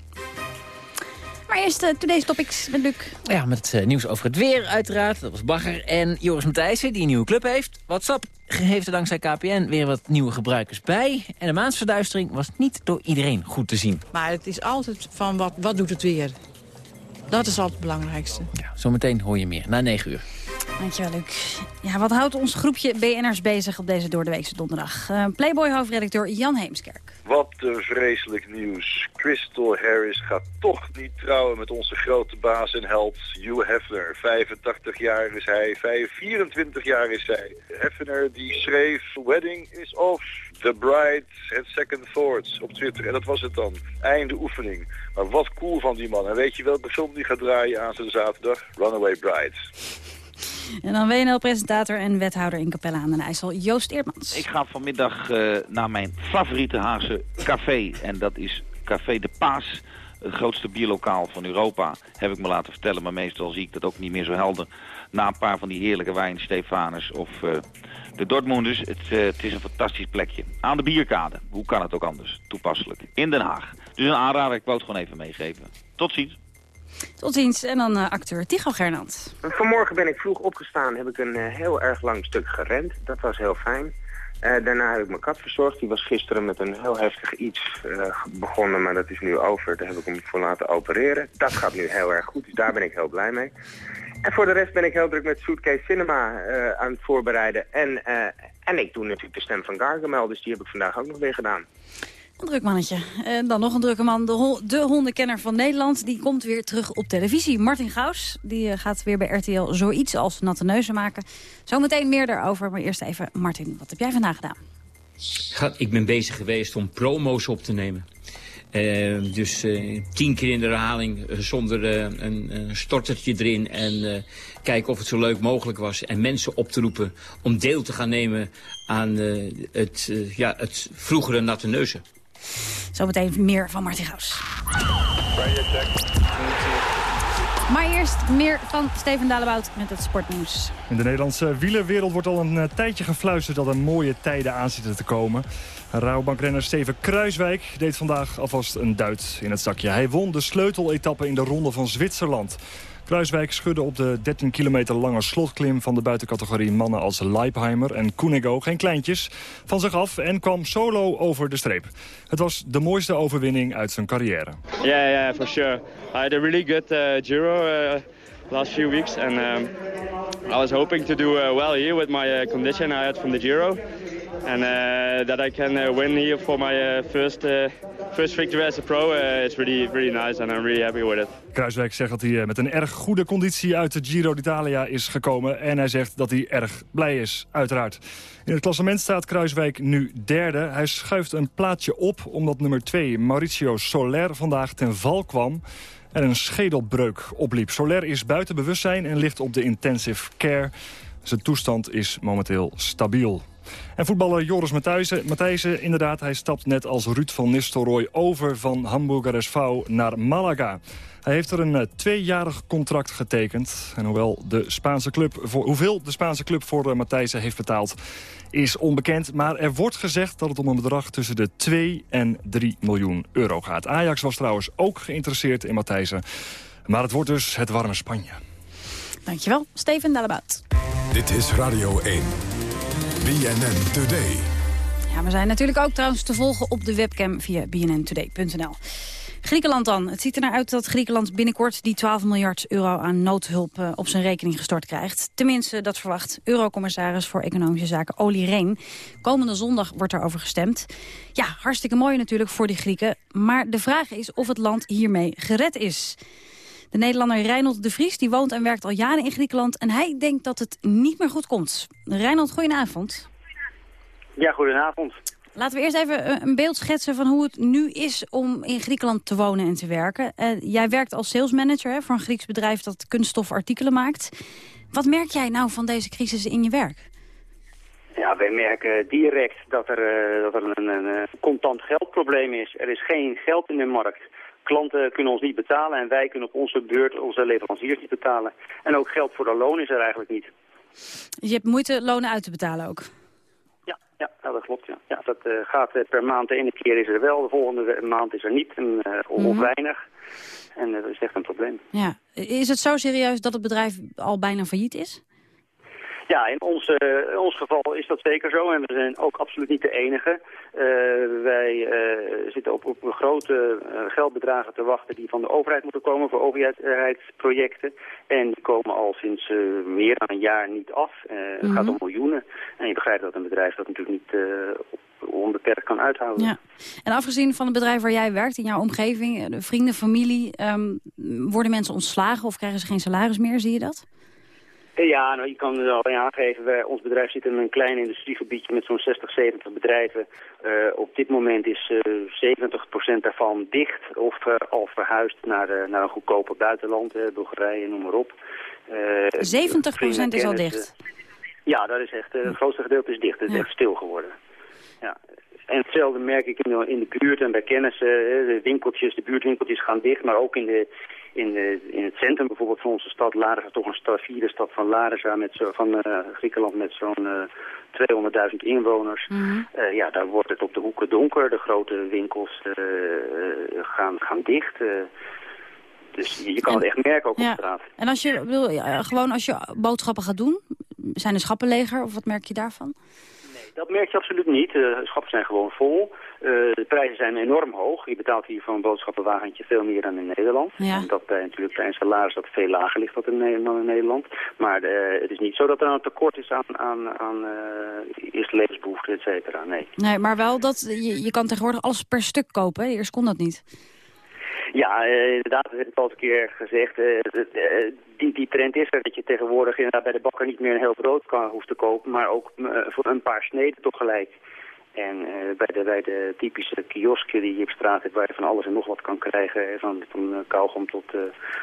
Maar eerst uh, Today's Topics met Luc. Ja, met het uh, nieuws over het weer uiteraard. Dat was Bagger en Joris Matthijssen, die een nieuwe club heeft. WhatsApp heeft er dankzij KPN weer wat nieuwe gebruikers bij. En de maansverduistering was niet door iedereen goed te zien. Maar het is altijd van wat, wat doet het weer? Dat is altijd het belangrijkste. Ja, zometeen hoor je meer, na 9 uur. Dankjewel, Luc. Ja, wat houdt ons groepje BN'ers bezig op deze doordeweekse donderdag? Uh, Playboy-hoofdredacteur Jan Heemskerk. Wat een vreselijk nieuws. Crystal Harris gaat toch niet trouwen met onze grote baas en held Hugh Hefner. 85 jaar is hij, 24 jaar is zij. Hefner die schreef Wedding is off. The Bride had second thoughts op Twitter. En dat was het dan. Einde oefening. Maar wat cool van die man. En weet je welke film die gaat draaien aan zijn zaterdag? Runaway Bride. En dan WNL-presentator en wethouder in Capelle aan den IJssel, Joost Eermans. Ik ga vanmiddag uh, naar mijn favoriete Haagse café. En dat is Café de Paas. Het grootste bierlokaal van Europa, heb ik me laten vertellen. Maar meestal zie ik dat ook niet meer zo helder. Na een paar van die heerlijke wijn, Stefanus of uh, de Dortmunders. Het, uh, het is een fantastisch plekje. Aan de bierkade. Hoe kan het ook anders? Toepasselijk. In Den Haag. Dus een aanrader, ik wou het gewoon even meegeven. Tot ziens. Tot ziens. En dan uh, acteur Tigo Gernand. Vanmorgen ben ik vroeg opgestaan. Heb ik een uh, heel erg lang stuk gerend. Dat was heel fijn. Uh, daarna heb ik mijn kat verzorgd. Die was gisteren met een heel heftig iets begonnen, maar dat is nu over. Daar heb ik hem voor laten opereren. Dat gaat nu heel erg goed, dus daar ben ik heel blij mee. En voor de rest ben ik heel druk met Suitcase Cinema aan het voorbereiden. En, en ik doe natuurlijk de stem van Gargamel, dus die heb ik vandaag ook nog weer gedaan. Een druk mannetje. En dan nog een drukke man, de, de hondenkenner van Nederland. Die komt weer terug op televisie. Martin Gaus die eh, gaat weer bij RTL zoiets als natte neuzen maken. Zometeen meer daarover, maar eerst even Martin. Wat heb jij vandaag gedaan? Ik ben bezig geweest om promo's op te nemen. Uh, dus uh, tien keer in de herhaling zonder een, een, stortertje erin. En kijken of het zo leuk mogelijk was. En mensen op te roepen om deel te gaan nemen aan het, ja, het vroegere natte neuzen. Zometeen meer van Martin Gaus. Maar eerst meer van Steven Dalebout met het sportnieuws. In de Nederlandse wielerwereld wordt al een tijdje gefluisterd... dat er mooie tijden aan zitten te komen. Rouwbankrenner Steven Kruiswijk deed vandaag alvast een duit in het zakje. Hij won de sleuteletappe in de Ronde van Zwitserland. Kruiswijk schudde op de 13 kilometer lange slotklim van de buitencategorie mannen als Leipheimer en Koenigo, geen kleintjes, van zich af en kwam solo over de streep. Het was de mooiste overwinning uit zijn carrière. Yeah, yeah, for sure. I had a really good uh, Giro uh, last few weeks and um, I was hoping to do uh, well here with my uh, condition I had from the Giro. And uh, that I can uh, win here for my uh, first, uh, first victory as a pro, uh, it's really, really nice and I'm really happy with it. Kruiswijk zegt dat hij met een erg goede conditie uit de Giro d'Italia is gekomen. En hij zegt dat hij erg blij is, uiteraard. In het klassement staat Kruiswijk nu derde. Hij schuift een plaatsje op omdat nummer 2 Mauricio Soler vandaag ten val kwam en een schedelbreuk opliep. Soler is buiten bewustzijn en ligt op de intensive care. Zijn toestand is momenteel stabiel. En voetballer Joris Matthijssen, inderdaad, hij stapt net als Ruud van Nistelrooy over van Hamburger SV naar Malaga. Hij heeft er een uh, tweejarig contract getekend. En hoewel de Spaanse club voor, hoeveel de Spaanse club voor uh, Matthijssen heeft betaald is onbekend. Maar er wordt gezegd dat het om een bedrag tussen de 2 en 3 miljoen euro gaat. Ajax was trouwens ook geïnteresseerd in Matthijssen. Maar het wordt dus het warme Spanje. Dankjewel, Steven Dallebout. Dit is Radio 1. BNN Today. Ja, we zijn natuurlijk ook trouwens te volgen op de webcam via bnntoday.nl. Griekenland dan. Het ziet er naar uit dat Griekenland binnenkort die 12 miljard euro aan noodhulp eh, op zijn rekening gestort krijgt. Tenminste, dat verwacht Eurocommissaris voor Economische Zaken Oli Rehn. Komende zondag wordt erover gestemd. Ja, hartstikke mooi natuurlijk voor die Grieken. Maar de vraag is of het land hiermee gered is. De Nederlander Reinhold de Vries die woont en werkt al jaren in Griekenland... en hij denkt dat het niet meer goed komt. Reinhold, goedenavond. Ja, goedenavond. Laten we eerst even eh, een beeld schetsen van hoe het nu is om in Griekenland te wonen en te werken. Uh, jij werkt als salesmanager hè, voor een Grieks bedrijf dat kunststofartikelen maakt. Wat merk jij nou van deze crisis in je werk? Ja, wij merken direct dat er, uh, dat er een, een, contant geldprobleem is. Er is geen geld in de markt. Klanten kunnen ons niet betalen en wij kunnen op onze beurt onze leveranciers niet betalen. En ook geld voor de loon is er eigenlijk niet. Je hebt moeite lonen uit te betalen ook? Ja, ja dat klopt. Ja. Ja, dat uh, gaat uh, per maand. De ene keer is er wel, de volgende maand is er niet. En, uh, of mm -hmm. weinig. En dat is echt een probleem. Ja. Is het zo serieus dat het bedrijf al bijna failliet is? Ja, in ons, uh, ons geval is dat zeker zo. En we zijn ook absoluut niet de enige. Uh, wij uh, zitten op, op grote geldbedragen te wachten die van de overheid moeten komen voor overheidsprojecten. En die komen al sinds meer dan een jaar niet af. Mm -hmm. Het gaat om miljoenen. En je begrijpt dat een bedrijf dat natuurlijk niet onbeperkt kan uithouden. Ja. En afgezien van het bedrijf waar jij werkt, in jouw omgeving, de vrienden, familie, um, worden mensen ontslagen of krijgen ze geen salaris meer? Zie je dat? Ja, nou, je kan het al aangeven. Wij, ons bedrijf zit in een klein industriegebiedje met zo'n 60, 70 bedrijven. Uh, op dit moment is uh, 70% daarvan dicht of uh, al verhuisd naar, naar een goedkoper buitenland, Bulgarije, noem maar op. 70% is al dicht? ja, dat is echt, het grootste gedeelte is dicht. Het is ja. echt stil geworden. Ja. En hetzelfde merk ik in de, in de buurt en bij kennissen. De winkeltjes, de buurtwinkeltjes gaan dicht, maar ook in de, in, de, in het centrum bijvoorbeeld van onze stad, Larissa, toch een stad, vierde stad van Larissa, met zo, van uh, Griekenland met zo'n uh, 200.000 inwoners. Mm -hmm. uh, ja, daar wordt het op de hoeken donker, de grote winkels gaan, gaan dicht. dus je, je kan en, het echt merken ook ja. op straat. En als je, wil, gewoon als je boodschappen gaat doen, zijn er schappen leger of wat merk je daarvan? Dat merk je absoluut niet. De schappen zijn gewoon vol. Uh, de prijzen zijn enorm hoog. Je betaalt hier voor een boodschappenwagentje veel meer dan in Nederland. Ja. Dat bij natuurlijk bij een salaris dat veel lager ligt dan in, Nederland. Maar uh, het is niet zo dat er een tekort is aan, aan, aan uh, eerste levensbehoeften, et cetera. Nee. Nee, maar wel dat je, je kan tegenwoordig alles per stuk kopen. Hè? Eerst kon dat niet. Ja, uh, inderdaad, dat heb ik al een keer gezegd. Die, die trend is er dat je tegenwoordig inderdaad bij de bakker niet meer een heel brood kan, hoeft te kopen, maar ook voor een paar sneden toch gelijk. En bij, de, bij de typische kiosken die je op straat hebt, waar je van alles en nog wat kan krijgen, van, van kauwgom tot,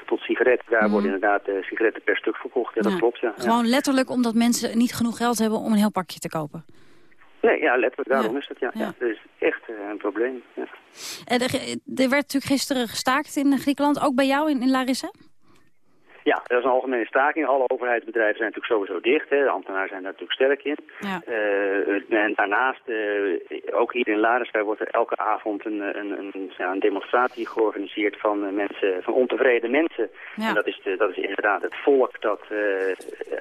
tot sigaretten, daar mm. worden inderdaad sigaretten per stuk verkocht. Ja, dat klopt, ja. Gewoon letterlijk omdat mensen niet genoeg geld hebben om een heel pakje te kopen. Nee, ja, letterlijk, daarom ja. is het, ja. ja. Dat is echt een probleem, ja. En er, er, werd natuurlijk gisteren gestaakt in Griekenland, ook bij jou in, in Larissa? Ja, dat is een algemene staking. Alle overheidsbedrijven zijn natuurlijk sowieso dicht. Hè. De ambtenaren zijn daar natuurlijk sterk in. Ja. Uh, en daarnaast, uh, ook hier in Larissa wordt er elke avond een, een, een, ja, een demonstratie georganiseerd van uh, mensen, van ontevreden mensen. Ja. En dat is, de, dat is inderdaad het volk dat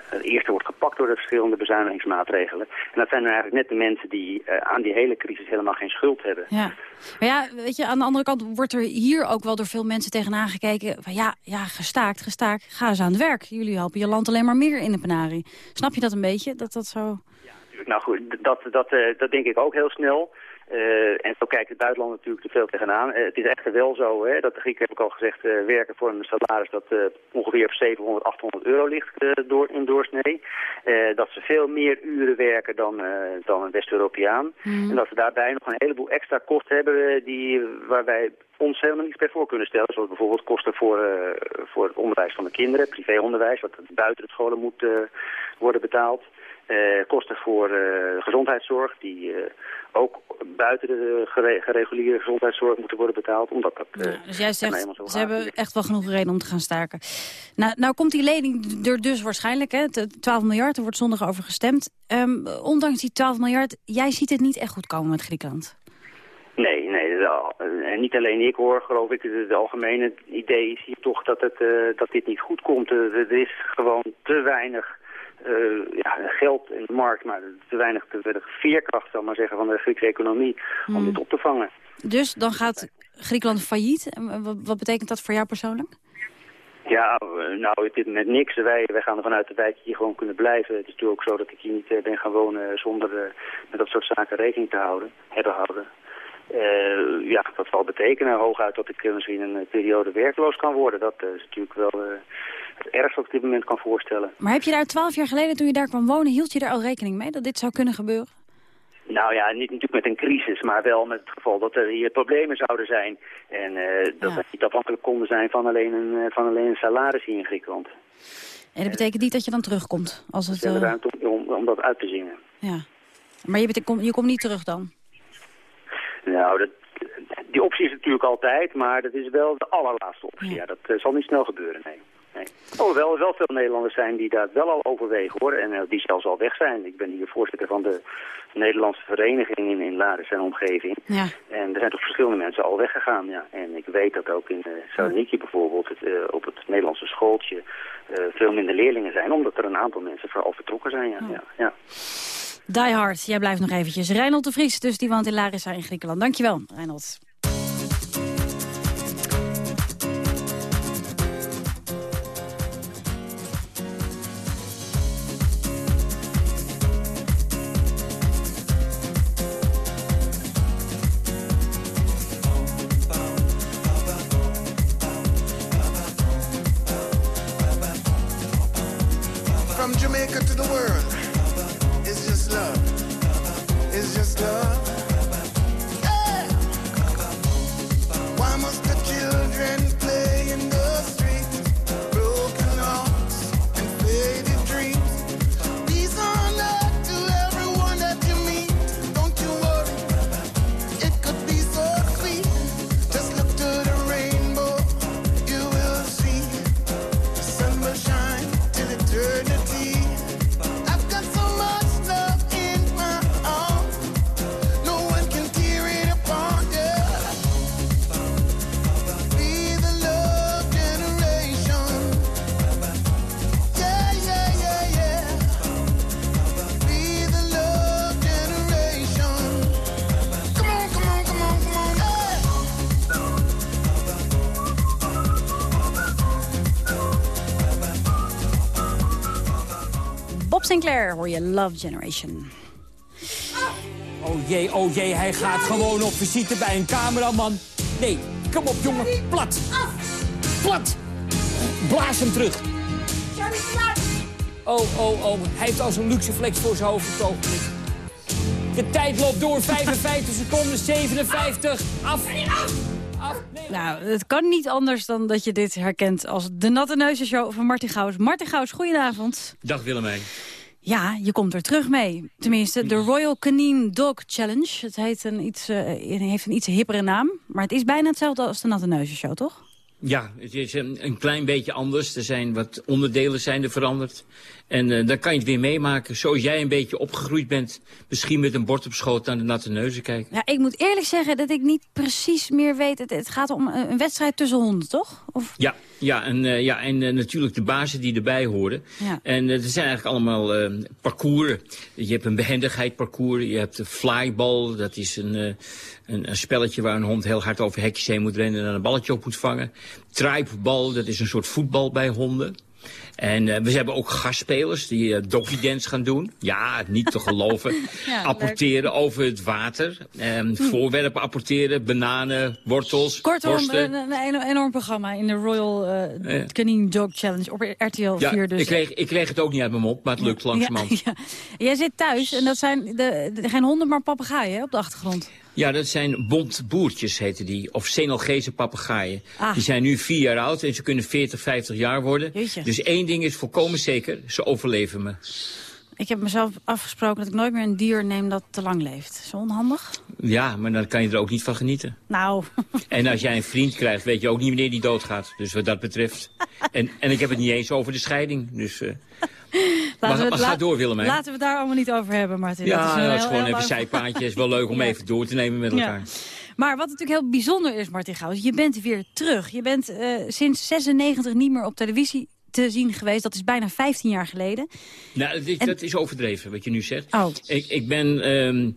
het eerste wordt gepakt door de verschillende bezuinigingsmaatregelen. En dat zijn eigenlijk net de mensen die aan die hele crisis helemaal geen schuld hebben. Ja. Maar ja, weet je, aan de andere kant wordt er hier ook wel door veel mensen tegenaan gekeken. Van ja, ja, gestaakt, gestaakt ga eens aan het werk. Jullie helpen je land alleen maar meer in de penarie. Snap je dat een beetje, dat dat zo... Ja, natuurlijk. Nou goed, dat, dat, uh, dat denk ik ook heel snel. Uh, en zo kijkt het buitenland natuurlijk te veel tegenaan. Uh, het is echter wel zo, hè, dat de Grieken, heb ik al gezegd, uh, werken voor een salaris dat ongeveer op 700, 800 euro ligt door, in doorsnee. dat ze veel meer uren werken dan, dan een West-Europeaan. Mm. En dat ze daarbij nog een heleboel extra kosten hebben die, waarbij ons helemaal niets bij voor kunnen stellen. Zoals bijvoorbeeld kosten voor, voor het onderwijs van de kinderen, privéonderwijs, wat buiten de scholen moet worden betaald. Uh, kosten voor uh, gezondheidszorg, die uh, ook buiten de gere gereguleerde gezondheidszorg moeten worden betaald. Omdat dat, ja, dus jij zegt, ze hebben echt wel genoeg reden om te gaan staken. Nou, nou komt die lening er dus waarschijnlijk, hè, 12 miljard, er wordt zondag over gestemd. Um, ondanks die 12 miljard, jij ziet het niet echt goed komen met Griekenland. Nee, nee. En niet alleen ik hoor, geloof ik. Het algemene idee is hier toch dat, het, dat dit niet goed komt. Er is gewoon te weinig uh, ja, geld in de markt, maar te weinig, te weinig veerkracht, zal maar zeggen, van de Griekse economie om Hmm. dit op te vangen. Dus dan gaat Griekenland failliet. Wat, wat betekent dat voor jou persoonlijk? Ja, nou, dit met niks. Wij, wij gaan ervan uit dat wij hier gewoon kunnen blijven. Het is natuurlijk ook zo dat ik hier niet ben gaan wonen zonder uh, met dat soort zaken rekening te houden, hebben houden. Uh, ja, dat zal betekenen hooguit dat ik misschien een periode werkloos kan worden. Dat is natuurlijk wel het ergste wat ik op dit moment kan voorstellen. Maar heb je daar twaalf jaar geleden, toen je daar kwam wonen, hield je daar al rekening mee dat dit zou kunnen gebeuren? Nou ja, niet natuurlijk met een crisis, maar wel met het geval dat er hier problemen zouden zijn. En uh, dat Ja. we niet afhankelijk konden zijn van alleen een, van alleen een salaris hier in Griekenland. En dat betekent niet dat je dan terugkomt? Als het, ruimte om, dat uit te zingen. ja. Maar je, je komt niet terug dan? Nou, dat, die optie is natuurlijk altijd, maar dat is wel de allerlaatste optie. Ja, dat uh, zal niet snel gebeuren, nee. nee. Hoewel er wel veel Nederlanders zijn die daar wel al overwegen hoor, en uh, die zelfs al weg zijn. Ik ben hier voorzitter van de Nederlandse vereniging in, in Laris en omgeving. Ja. En er zijn toch verschillende mensen al weggegaan, ja. En ik weet dat ook in uh, Saloniki bijvoorbeeld, het, uh, op het Nederlandse schooltje, veel minder leerlingen zijn, omdat er een aantal mensen vooral vertrokken zijn, ja. Oh. ja, ja. Die Hard, jij blijft nog eventjes. Reinhold de Vries, dus die woont in Larissa in Griekenland. Dankjewel, Reinhold. Hoor je Love Generation. Oh jee, oh jee, hij gaat gewoon op visite bij een cameraman. Nee, kom op jongen, plat. Plat. Blaas hem terug. Oh, oh, oh, hij heeft al zo'n luxe flex voor zijn hoofd ogenblik. De tijd loopt door, 55 *laughs* seconden, 57, af. Af. Nou, het kan niet anders dan dat je dit herkent als de Natte Neuzenshow van Martin Gauws. Martin Gauws, goedenavond. Dag Willemijn. Ja, je komt er terug mee. Tenminste, de Royal Canine Dog Challenge. Het heet een iets, eh, heeft een iets hippere naam. Maar het is bijna hetzelfde als de Natte Neuzenshow, toch? Ja, het is een, een klein beetje anders. Er zijn wat onderdelen zijn er veranderd. En uh, dan kan je het weer meemaken. Zoals jij een beetje opgegroeid bent. Misschien met een bord op schoot naar de natte neuzen kijken. Ja, ik moet eerlijk zeggen dat ik niet precies meer weet. Het, het gaat om een, een wedstrijd tussen honden, toch? Of... Ja, ja, en, uh, ja, en uh, natuurlijk de bazen die erbij horen. Ja. En er zijn eigenlijk allemaal parcours. Je hebt een behendigheidparcours. Je hebt de flyball. Dat is een, een, een, spelletje waar een hond heel hard over hekjes heen moet rennen... en dan een balletje op moet vangen. Tripeball, dat is een soort voetbal bij honden. En uh, we hebben ook gastspelers die uh, doggy dance gaan doen. Ja, niet te geloven. *laughs* Ja, apporteren leuk. over het water. Um, Voorwerpen apporteren, bananen, wortels, Kortom, worsten. een, een enorm programma in de Royal uh, Ja. Canine Dog Challenge op RTL 4 Ja, dus. ik, kreeg, ik kreeg het ook niet uit mijn mond, maar het lukt *laughs* langzamerhand. Jij zit thuis en dat zijn de, de- geen honden, maar papegaaien op de achtergrond. Ja, dat zijn bontboertjes heten die. Of Senalgese papegaaien. Ah. Die zijn nu vier jaar oud en ze kunnen 40, 50 jaar worden. Jeetje. Dus één ding is volkomen zeker, ze overleven me. Ik heb mezelf afgesproken dat ik nooit meer een dier neem dat te lang leeft. Zo onhandig? Ja, maar dan kan je er ook niet van genieten. Nou, *laughs* En als jij een vriend krijgt, weet je ook niet wanneer die doodgaat. Dus wat dat betreft. *laughs* En, en ik heb het niet eens over de scheiding. Dus, eh, maar, we- maar ga door, Willemijn. laten we het daar allemaal niet over hebben, Martin. ja, een dat is gewoon even. Het is wel leuk om *laughs* Ja. even door te nemen met elkaar. Maar wat natuurlijk heel bijzonder is, Martin Gauws, je bent weer terug. Je bent eh, sinds 96 niet meer op televisie te zien geweest. Dat is bijna 15 jaar geleden. Nou, dat is, dat is overdreven, wat je nu zegt. Oh. Ik, ik ben... ehm,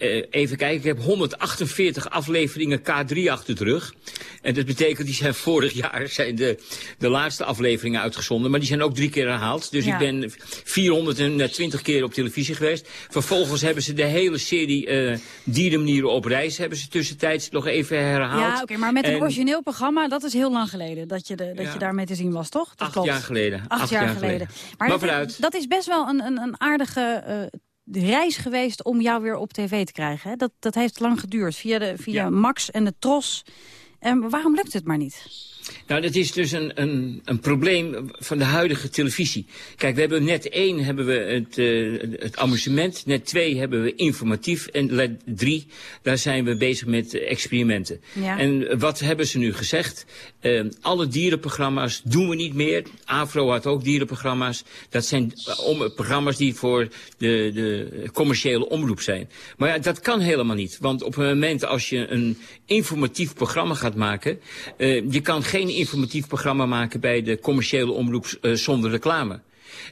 eh, even kijken, ik heb 148 afleveringen K3 achter de rug. En dat betekent, die zijn vorig jaar zijn de, de laatste afleveringen uitgezonden. Maar die zijn ook drie keer herhaald. Dus Ja. ik ben 420 keer op televisie geweest. Vervolgens hebben ze de hele serie eh Dierenmanieren op reis... hebben ze tussentijds nog even herhaald. Ja, oké, maar met een En origineel programma, dat is heel lang geleden. Dat je, de, dat Ja. je daarmee te zien was, toch? Dat Acht klopt. jaar geleden. Acht, jaar, geleden. Maar, dat, is best wel een, een, een aardige eh, reis geweest om jou weer op tv te krijgen. Hè? Dat, dat heeft lang geduurd, via, de, via Ja. Max en de Tros. En waarom lukt het maar niet? Nou, dat is dus een, een, een probleem van de huidige televisie. Kijk, we hebben net één hebben we het, eh, het amusement, net twee hebben we informatief en net drie, daar zijn we bezig met experimenten. Ja. En wat hebben ze nu gezegd? Eh, alle dierenprogramma's doen we niet meer. Afro had ook dierenprogramma's. Dat zijn eh, om, programma's die voor de, de commerciële omroep zijn. Maar ja, dat kan helemaal niet. Want op het moment als je een informatief programma gaat maken... eh, je kan geen informatief programma maken bij de commerciële omroep eh, zonder reclame.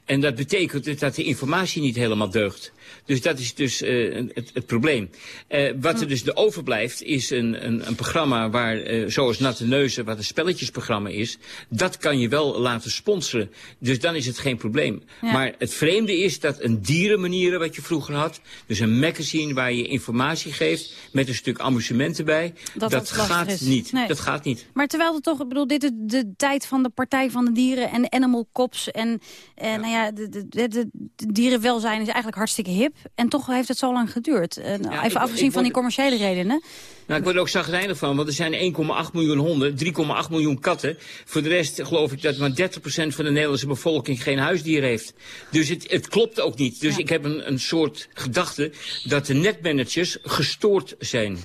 En dat betekent dat de informatie niet helemaal deugt. Dus dat is dus eh, het, het probleem. Eh, wat er dus de overblijft is een, een, een programma waar, eh, zoals Natte Neuzen, wat een spelletjesprogramma is, dat kan je wel laten sponsoren. Dus dan is het geen probleem. Ja. Maar het vreemde is dat een dierenmanieren wat je vroeger had, dus een magazine waar je informatie geeft met een stuk amusement erbij, Dat gaat is. niet. Nee. Dat gaat niet. Maar terwijl het toch, ik bedoel, dit is de tijd van de Partij van de Dieren en Animal Cops. En, en nou ja, de, de, de, de dierenwelzijn is eigenlijk hartstikke hip. En toch heeft het zo lang geduurd. Ja, even afgezien van die commerciële redenen. Nou, ik word er ook zagrijnig van, want er zijn 1,8 miljoen honden, 3,8 miljoen katten. Voor de rest geloof ik dat maar 30% van de Nederlandse bevolking geen huisdier heeft. Dus het, het klopt ook niet. Dus ik heb een, een soort gedachte dat de netmanagers gestoord zijn.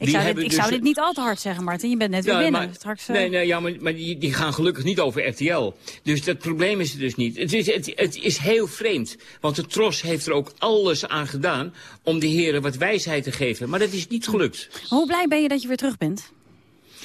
Ik, zou, dit, ik dus- zou dit niet al te hard zeggen, Martin. Je bent net weer Ja, binnen. maar, Straks, eh, nee, nee, ja, maar, maar die, die gaan gelukkig niet over RTL. Dus dat probleem is er dus niet. Het is, het, het is heel vreemd. Want de Tros heeft er ook alles aan gedaan om de heren wat wijsheid te geven. Maar dat is niet gelukt. Hoe blij ben je dat je weer terug bent?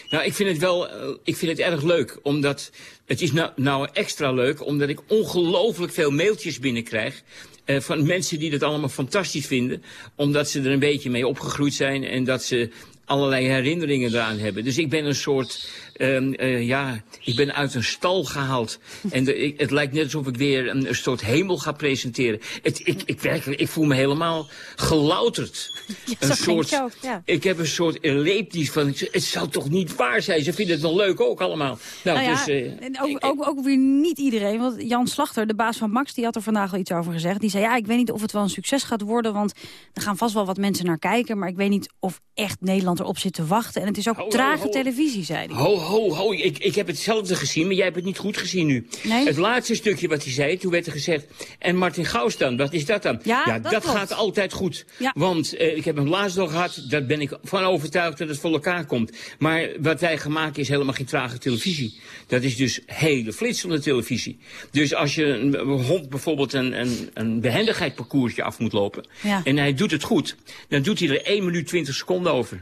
Nou, ik vind het wel, eh, ik vind het erg leuk, omdat het is nou, nou extra leuk, omdat ik ongelooflijk veel mailtjes binnenkrijg eh, van mensen die dat allemaal fantastisch vinden. Omdat ze er een beetje mee opgegroeid zijn en dat ze allerlei herinneringen eraan hebben. Dus ik ben een soort, um, uh, ja, ik ben uit een stal gehaald. En de, ik, het lijkt net alsof ik weer een, een soort hemel ga presenteren. Het, ik, ik, werkelijk, ik voel me helemaal gelouterd. Ja, een soort, ik ook, ja. ik heb een soort erleepdies van, het zou toch niet waar zijn? Ze vinden het nog leuk ook allemaal. Nou, Nou ja, dus, uh, en ook, ook, ook weer niet iedereen. Want Jan Slachter, de baas van Max, die had er vandaag al iets over gezegd. Die zei, ja, ik weet niet of het wel een succes gaat worden... want er gaan vast wel wat mensen naar kijken... maar ik weet niet of echt Nederland erop zit te wachten. En het is ook Ho, trage ho. televisie, zei hij. Ho, ho, ho, ik, ik heb hetzelfde gezien, maar jij hebt het niet goed gezien nu. Nee? Het laatste stukje wat hij zei, toen werd er gezegd... en Martin Gaus dan, wat is dat dan? Ja, dat gaat altijd goed. Ja. Want eh, ik heb hem laatst nog gehad, daar ben ik van overtuigd dat het voor elkaar komt. Maar wat wij gaan maken is helemaal geen trage televisie. Dat is dus hele flitsende televisie. Dus als je een, een hond bijvoorbeeld een, een, een behendigheidsparcoursje af moet lopen... Ja. en hij doet het goed, dan doet hij er 1 minuut 20 seconden over.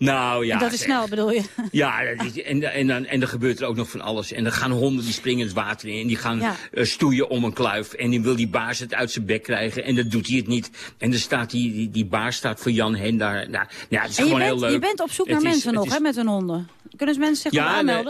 Nou ja, dat is zeg. snel, bedoel je? Ja, is- en, en, dan, en dan gebeurt er ook nog van alles. En dan gaan honden die springen het water in. En die gaan Ja. eh, stoeien om een kluif. En die wil die baas het uit zijn bek krijgen. En dat doet hij het niet. En dan staat die, die, die baas staat voor Jan Hen daar. Nou, ja, het is En gewoon bent, heel leuk. je bent op zoek Het naar is- mensen nog, hè, met hun honden. Kunnen ze mensen zich Ja, nee.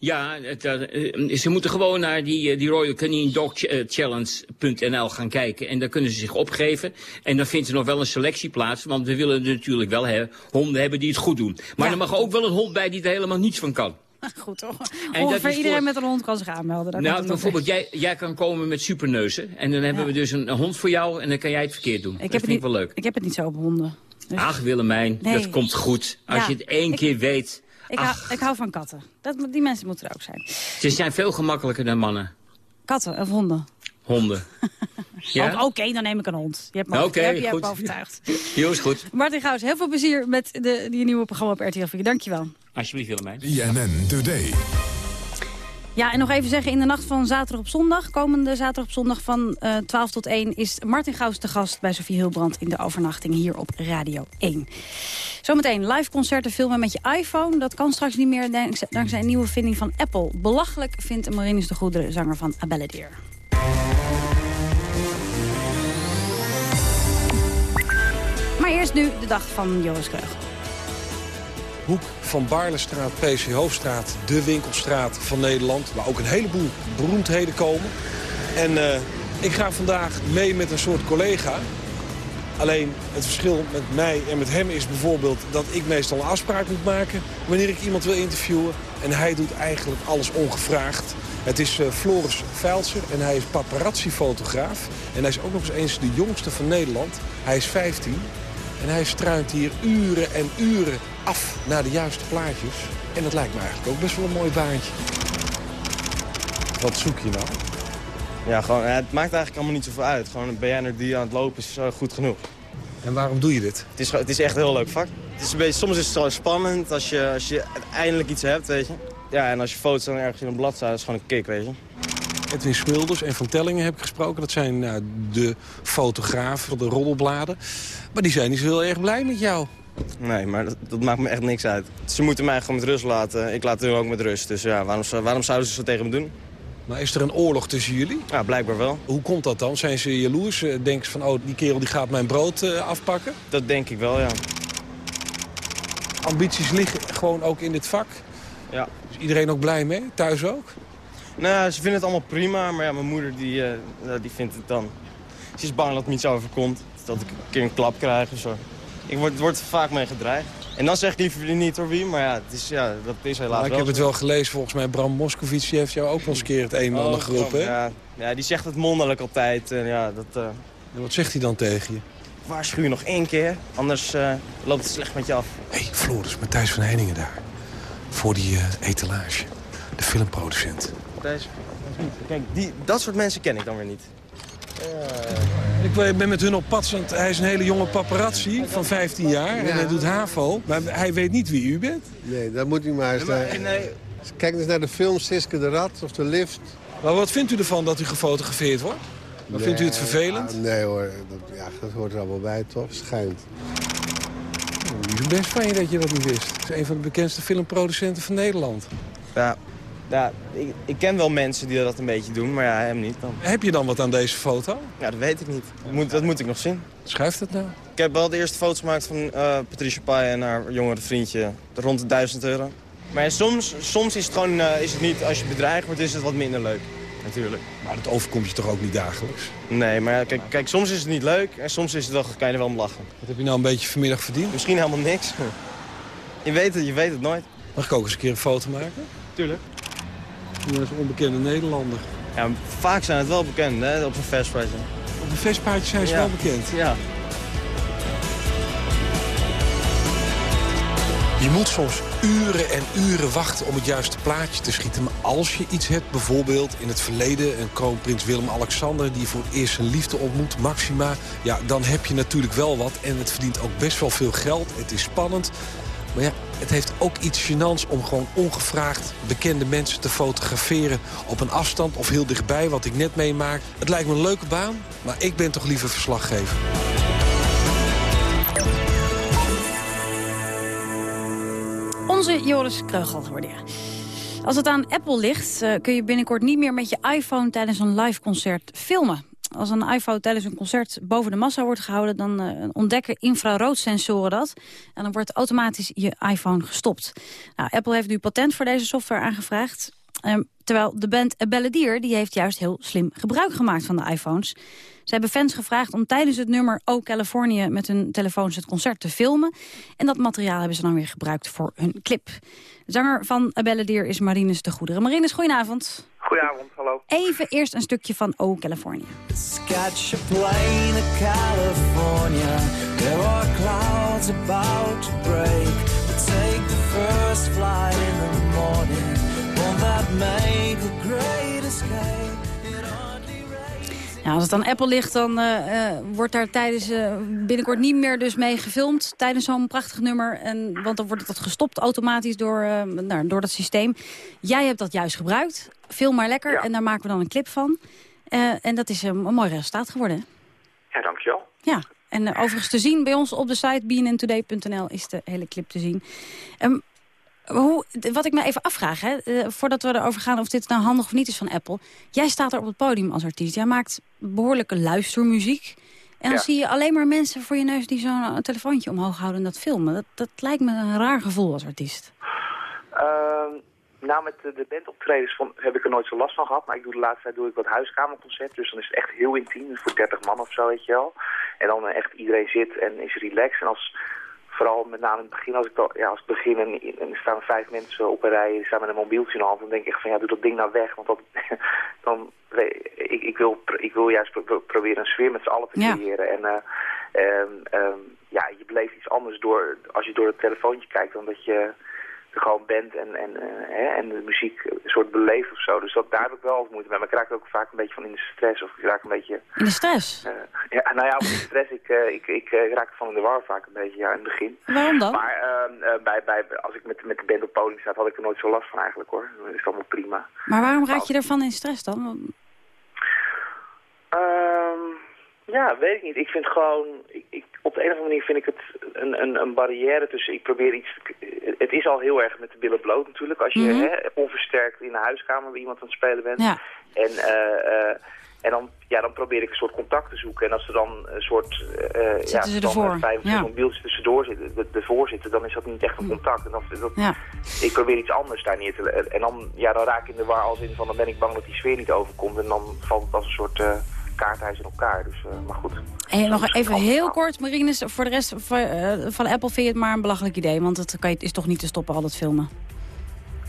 Ja, het, eh, eh, ze moeten gewoon naar die, eh, die Royal Canine Dog Ch- Challenge.nl gaan kijken. En daar kunnen ze zich opgeven. En dan vindt er nog wel een selectie plaats. Want we willen natuurlijk wel hè, honden hebben die het goed doen. Maar Ja. er mag ook wel een hond bij die er helemaal niets van kan. *laughs* Goed toch? En dat Ongeveer iedereen voor- met een hond kan zich aanmelden. Nou, bijvoorbeeld, jij, jij kan komen met superneuzen. En dan hebben we dus een, een hond voor jou en dan kan jij het verkeerd doen. Ik dat heb, vind het ik wel leuk. ik heb het niet zo op honden. Dus Ach, Willemijn, Nee. dat komt goed. Als Ja, je het één ik- keer weet. Ik, hou, ik hou van katten. Dat, die mensen moeten er ook zijn. Ze zijn veel gemakkelijker dan mannen. Katten of honden. Honden. *laughs* ja? Ook- Oké, dan neem ik een hond. Je hebt me, Oké, over- je hebt- je hebt goed. me overtuigd. *laughs* Jo, is goed. Martin Gauws, heel veel plezier met de, die nieuwe programma op RTL 4. Dankjewel. Alsjeblieft, Willemijn. INN Today. Ja, en nog even zeggen, in de nacht van zaterdag op zondag... komende zaterdag op zondag van eh 12 tot 1... is Martin Gauws te gast bij Sofie Hilbrand in de overnachting hier op Radio 1. Zometeen live concerten filmen met je iPhone. Dat kan straks niet meer dank- dankzij een nieuwe vinding van Apple. Belachelijk vindt Marinus de Goedere, zanger van Abelledeer. Maar eerst nu de dag van Joris Kreugel. Hoek van Baarlestraat, PC Hoofdstraat, de winkelstraat van Nederland. Waar ook een heleboel beroemdheden komen. En eh, ik ga vandaag mee met een soort collega. Alleen het verschil met mij en met hem is bijvoorbeeld dat ik meestal een afspraak moet maken wanneer ik iemand wil interviewen. En hij doet eigenlijk alles ongevraagd. Het is eh, Floris Veilser en hij is paparazzi-fotograaf. En hij is ook nog eens eens de jongste van Nederland. Hij is 15 en hij struint hier uren en uren af naar de juiste plaatjes. En dat lijkt me eigenlijk ook best wel een mooi baantje. Wat zoek je nou? Ja, gewoon, ja, het maakt eigenlijk allemaal niet zoveel uit. Gewoon een BN'er die aan het lopen is eh, goed genoeg. En waarom doe je dit? Het is, het is echt een heel leuk vak. Het is een beetje, soms is het zo spannend als je, als je eindelijk iets hebt, weet je. Ja, en als je foto's dan ergens in een blad staat, is het gewoon een kick, weet je. Edwin Smulders en Van Tellingen heb ik gesproken. Dat zijn nou, de fotografen van de roddelbladen. Maar die zijn niet zo heel erg blij met jou. Nee, maar dat, dat maakt me echt niks uit. Ze moeten mij gewoon met rust laten. Ik laat hun ook met rust. Dus ja, waarom, waarom zouden ze zo tegen me doen? Maar is er een oorlog tussen jullie? Ja, blijkbaar wel. Hoe komt dat dan? Zijn ze jaloers? Eh, Denken ze van, oh, die kerel die gaat mijn brood eh, afpakken? Dat denk ik wel, ja. Ambities liggen gewoon ook in dit vak? Ja. Is iedereen ook blij mee? Thuis ook? Nou, ze vinden het allemaal prima, maar ja, mijn moeder die, eh, ja, die vindt het dan... Ze is bang dat me iets overkomt, dat ik een keer een klap krijg of zo. Ik word, word er vaak mee gedreigd. En dan zeg ik liever niet door wie, maar ja, het is, ja dat is helaas Maar ik wel heb het wel gelezen, volgens mij Bram Moskovic heeft jou ook wel eens een keer het een en ander Oh, geroepen. hè? Ja, ja, die zegt het mondeling altijd. En ja, dat, eh, En wat zegt hij dan tegen je? waarschuw je nog één keer, anders eh, loopt het slecht met je af. Hé, hey, Floris, Matthijs van Heiningen daar. Voor die eh, etalage. De filmproducent. Deze, kijk, die, dat soort mensen ken ik dan weer niet. Ik ben met hun op pad, want hij is een hele jonge paparazzi van 15 jaar. En hij doet HAVO, maar hij weet niet wie u bent. Nee, dat moet u maar eens... naar- Kijk eens naar de film Siske de Rat of de Lift. Maar wat vindt u ervan dat u gefotografeerd wordt? Maar vindt u het vervelend? ah, nee hoor, dat, ja, dat hoort er allemaal bij toch? Schijnt. Het is best van je dat je dat niet wist. Het is een van de bekendste filmproducenten van Nederland. Ja, Ja, ik, ik ken wel mensen die dat een beetje doen, maar ja, hem niet dan. Heb je dan wat aan deze foto? Ja, dat weet ik niet. Dat moet, dat moet ik nog zien. Schrijft het nou? Ik heb wel de eerste foto's gemaakt van eh, Patricia Pai en haar jongere vriendje. Rond de 1000 euro. Maar ja, soms, soms is het gewoon eh, is het niet, als je bedreigd wordt, is het wat minder leuk. Natuurlijk. Maar dat overkomt je toch ook niet dagelijks? Nee, maar kijk, kijk, soms is het niet leuk en soms is het wel, kan je er wel om lachen. Wat heb je nou een beetje vanmiddag verdiend? Misschien helemaal niks. *laughs* Je weet het, je weet het nooit. Mag ik ook eens een keer een foto maken? Tuurlijk. Een onbekende Nederlander. Ja, vaak zijn het wel bekend, hè, op een festpaardje. Op een festpaardje zijn ze Ja. wel bekend. Ja. Je moet soms uren en uren wachten om het juiste plaatje te schieten. Maar als je iets hebt, bijvoorbeeld in het verleden... een kroonprins Willem-Alexander die voor het eerst zijn liefde ontmoet, Maxima... ja, dan heb je natuurlijk wel wat. En het verdient ook best wel veel geld. Het is spannend. Ja, het heeft ook iets gênants om gewoon ongevraagd bekende mensen te fotograferen... op een afstand of heel dichtbij, wat ik net meemaak. Het lijkt me een leuke baan, maar ik ben toch liever verslaggever. Onze Joris Kreugel hoorde je. Als het aan Apple ligt, eh, kun je binnenkort niet meer met je iPhone tijdens een live concert filmen. Als een iPhone tijdens een concert boven de massa wordt gehouden... dan eh, ontdekken infraroodsensoren dat. En dan wordt automatisch je iPhone gestopt. Nou, Apple heeft nu patent voor deze software aangevraagd. Ehm, terwijl de band A Balladeer die heeft juist heel slim gebruik gemaakt van de iPhones. Ze hebben fans gevraagd om tijdens het nummer O California... met hun telefoons het concert te filmen. En dat materiaal hebben ze dan weer gebruikt voor hun clip. Zanger van A Balladeer is Marinus de Goederen. Marinus, goedenavond. Goedenavond, hallo. Even eerst een stukje van O California. Catch a plane to California. There are clouds about to break. But take the first flight in the morning. Won't that make a Ja, als het aan Apple ligt, dan eh, eh, wordt daar tijdens eh, binnenkort niet meer dus mee gefilmd. Tijdens zo'n prachtig nummer. En, want dan wordt dat gestopt automatisch door, eh, nou, door dat systeem. Jij hebt dat juist gebruikt. Film maar lekker. En daar maken we dan een clip van. En dat is een, een mooi resultaat geworden. hè? Ja, dankjewel. Ja, en overigens te zien bij ons op de site bnntoday.nl is de hele clip te zien. Ehm, hoe, wat ik me even afvraag, hè, eh, voordat we erover gaan of dit nou handig of niet is van Apple. Jij staat er op het podium als artiest. Jij maakt behoorlijke luistermuziek. En dan Ja. zie je alleen maar mensen voor je neus die zo'n eh, telefoontje omhoog houden en dat filmen. Dat, dat lijkt me een raar gevoel als artiest. Ehm, nou, met de, de bandoptredens van, heb ik er nooit zo last van gehad. Maar ik doe de laatste tijd doe ik wat huiskamerconcert. Dus dan is het echt heel intiem. Dus voor 30 man of zo, weet je wel. En dan eh, echt iedereen zit en is relaxed. En als, vooral met name in het begin, als ik, dan, ja, als ik begin en, en er staan vijf mensen op een rij... die staan met een mobieltje in de hand, dan denk ik echt van ja, doe dat ding nou weg. Want dat, *laughs* dan, ik, ik, wil, ik wil juist pro- pro- proberen een sfeer met z'n allen te Ja. creëren. En eh, ehm, ehm, ja, je beleeft iets anders door, als je door het telefoontje kijkt dan dat je er gewoon bent en, en, eh, hè, en de muziek een soort beleeft of zo. Dus dat, daar heb ik wel over moeite mee. Maar ik raak ook vaak een beetje van in de stress of ik raak een beetje... In de stress? eh, ja, nou ja, in de stress, ik, eh, ik, ik raak van in de war vaak een beetje ja, in het begin. Waarom dan? Maar ehm, eh, bij, bij, als ik met, met de band op podium sta, had ik er nooit zo last van eigenlijk hoor. Dat is allemaal prima. Maar waarom raak je ervan in stress dan? Ehm, ja, weet ik niet. Ik vind gewoon, ik, ik, op de een of andere manier vind ik het een, een, een barrière tussen, ik probeer iets, te- het is al heel erg met de billen bloot natuurlijk, als je Mhm. hè, onversterkt in de huiskamer bij iemand aan het spelen bent. Ja. En, eh, eh, en dan, ja, dan probeer ik een soort contact te zoeken. En als er dan een soort, eh ja, ze er ervoor, vijf of ja. mobieltjes tussendoor zitten, de- ervoor zitten, dan is dat niet echt een contact. En dan, dat, Ja. ik probeer iets anders daar neer te leggen. En dan, ja, dan raak ik in de war als in van, dan ben ik bang dat die sfeer niet overkomt. En dan valt het als een soort kaarthuis in elkaar. Dus, eh, maar goed. En nog even heel kort, Marinus, voor de rest van, eh, van Apple vind je het maar een belachelijk idee. Want het kan je, is toch niet te stoppen, al dat filmen.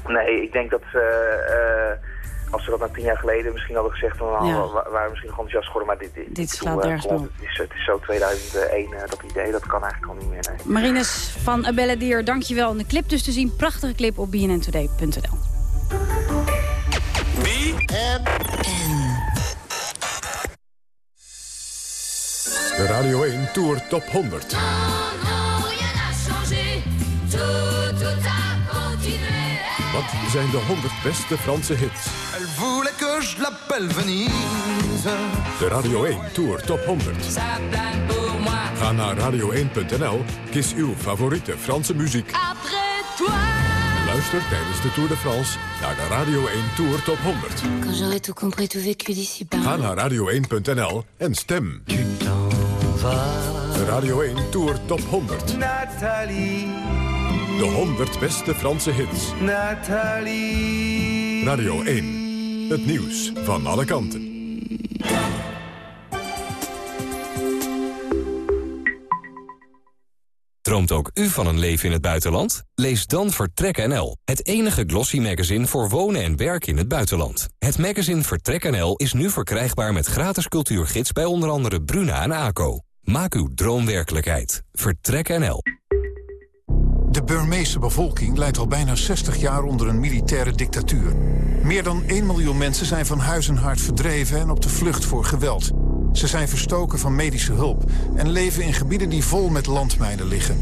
Nee, ik denk dat ze, eh, als ze dat na tien jaar geleden misschien hadden gezegd, dan Ja. wa- wa- waren we misschien gewoon enthousiast geworden. Maar dit, dit, Dit slaat nergens op. Het is, het is zo 2001, eh, dat idee, dat kan eigenlijk al niet meer. Nee. Marinus van A Balladeer, dankjewel. En de clip dus te zien, prachtige clip op bnntoday.nl. Radio 1 Tour Top 100. Wat zijn de 100 beste Franse hits? Elle voulait que je l'appelle Venise. De Radio 1 Tour Top 100. Ça plane pour moi. Ga naar radio1.nl, kies uw favoriete Franse muziek Après toi. Luister tijdens de Tour de France naar de Radio 1 Tour Top 100. Quand j'aurai tout compris, tout vécu d'ici bas. Ga naar radio1.nl en stem. De Radio 1 Tour Top 100. Nathalie, De 100 beste Franse hits. Nathalie. Radio 1. Het nieuws van alle kanten. Droomt ook u van een leven in het buitenland? Lees dan Vertrek NL, het enige glossy magazine voor wonen en werken in het buitenland. Het magazine Vertrek NL is nu verkrijgbaar met gratis cultuurgids bij onder andere Bruna en ACO. Maak uw droom werkelijkheid. Vertrek NL. De Burmeese bevolking leidt al bijna 60 jaar onder een militaire dictatuur. Meer dan 1 miljoen mensen zijn van huis en hart verdreven en op de vlucht voor geweld. Ze zijn verstoken van medische hulp en leven in gebieden die vol met landmijnen liggen.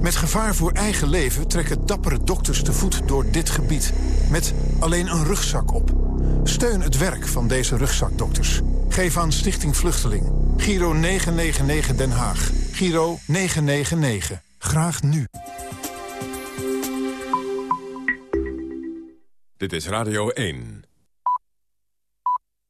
Met gevaar voor eigen leven trekken dappere dokters te voet door dit gebied. Met alleen een rugzak op. Steun het werk van deze rugzakdokters. Geef aan Stichting Vluchteling. Giro 999 Den Haag. Giro 999. Graag nu. Dit is Radio 1.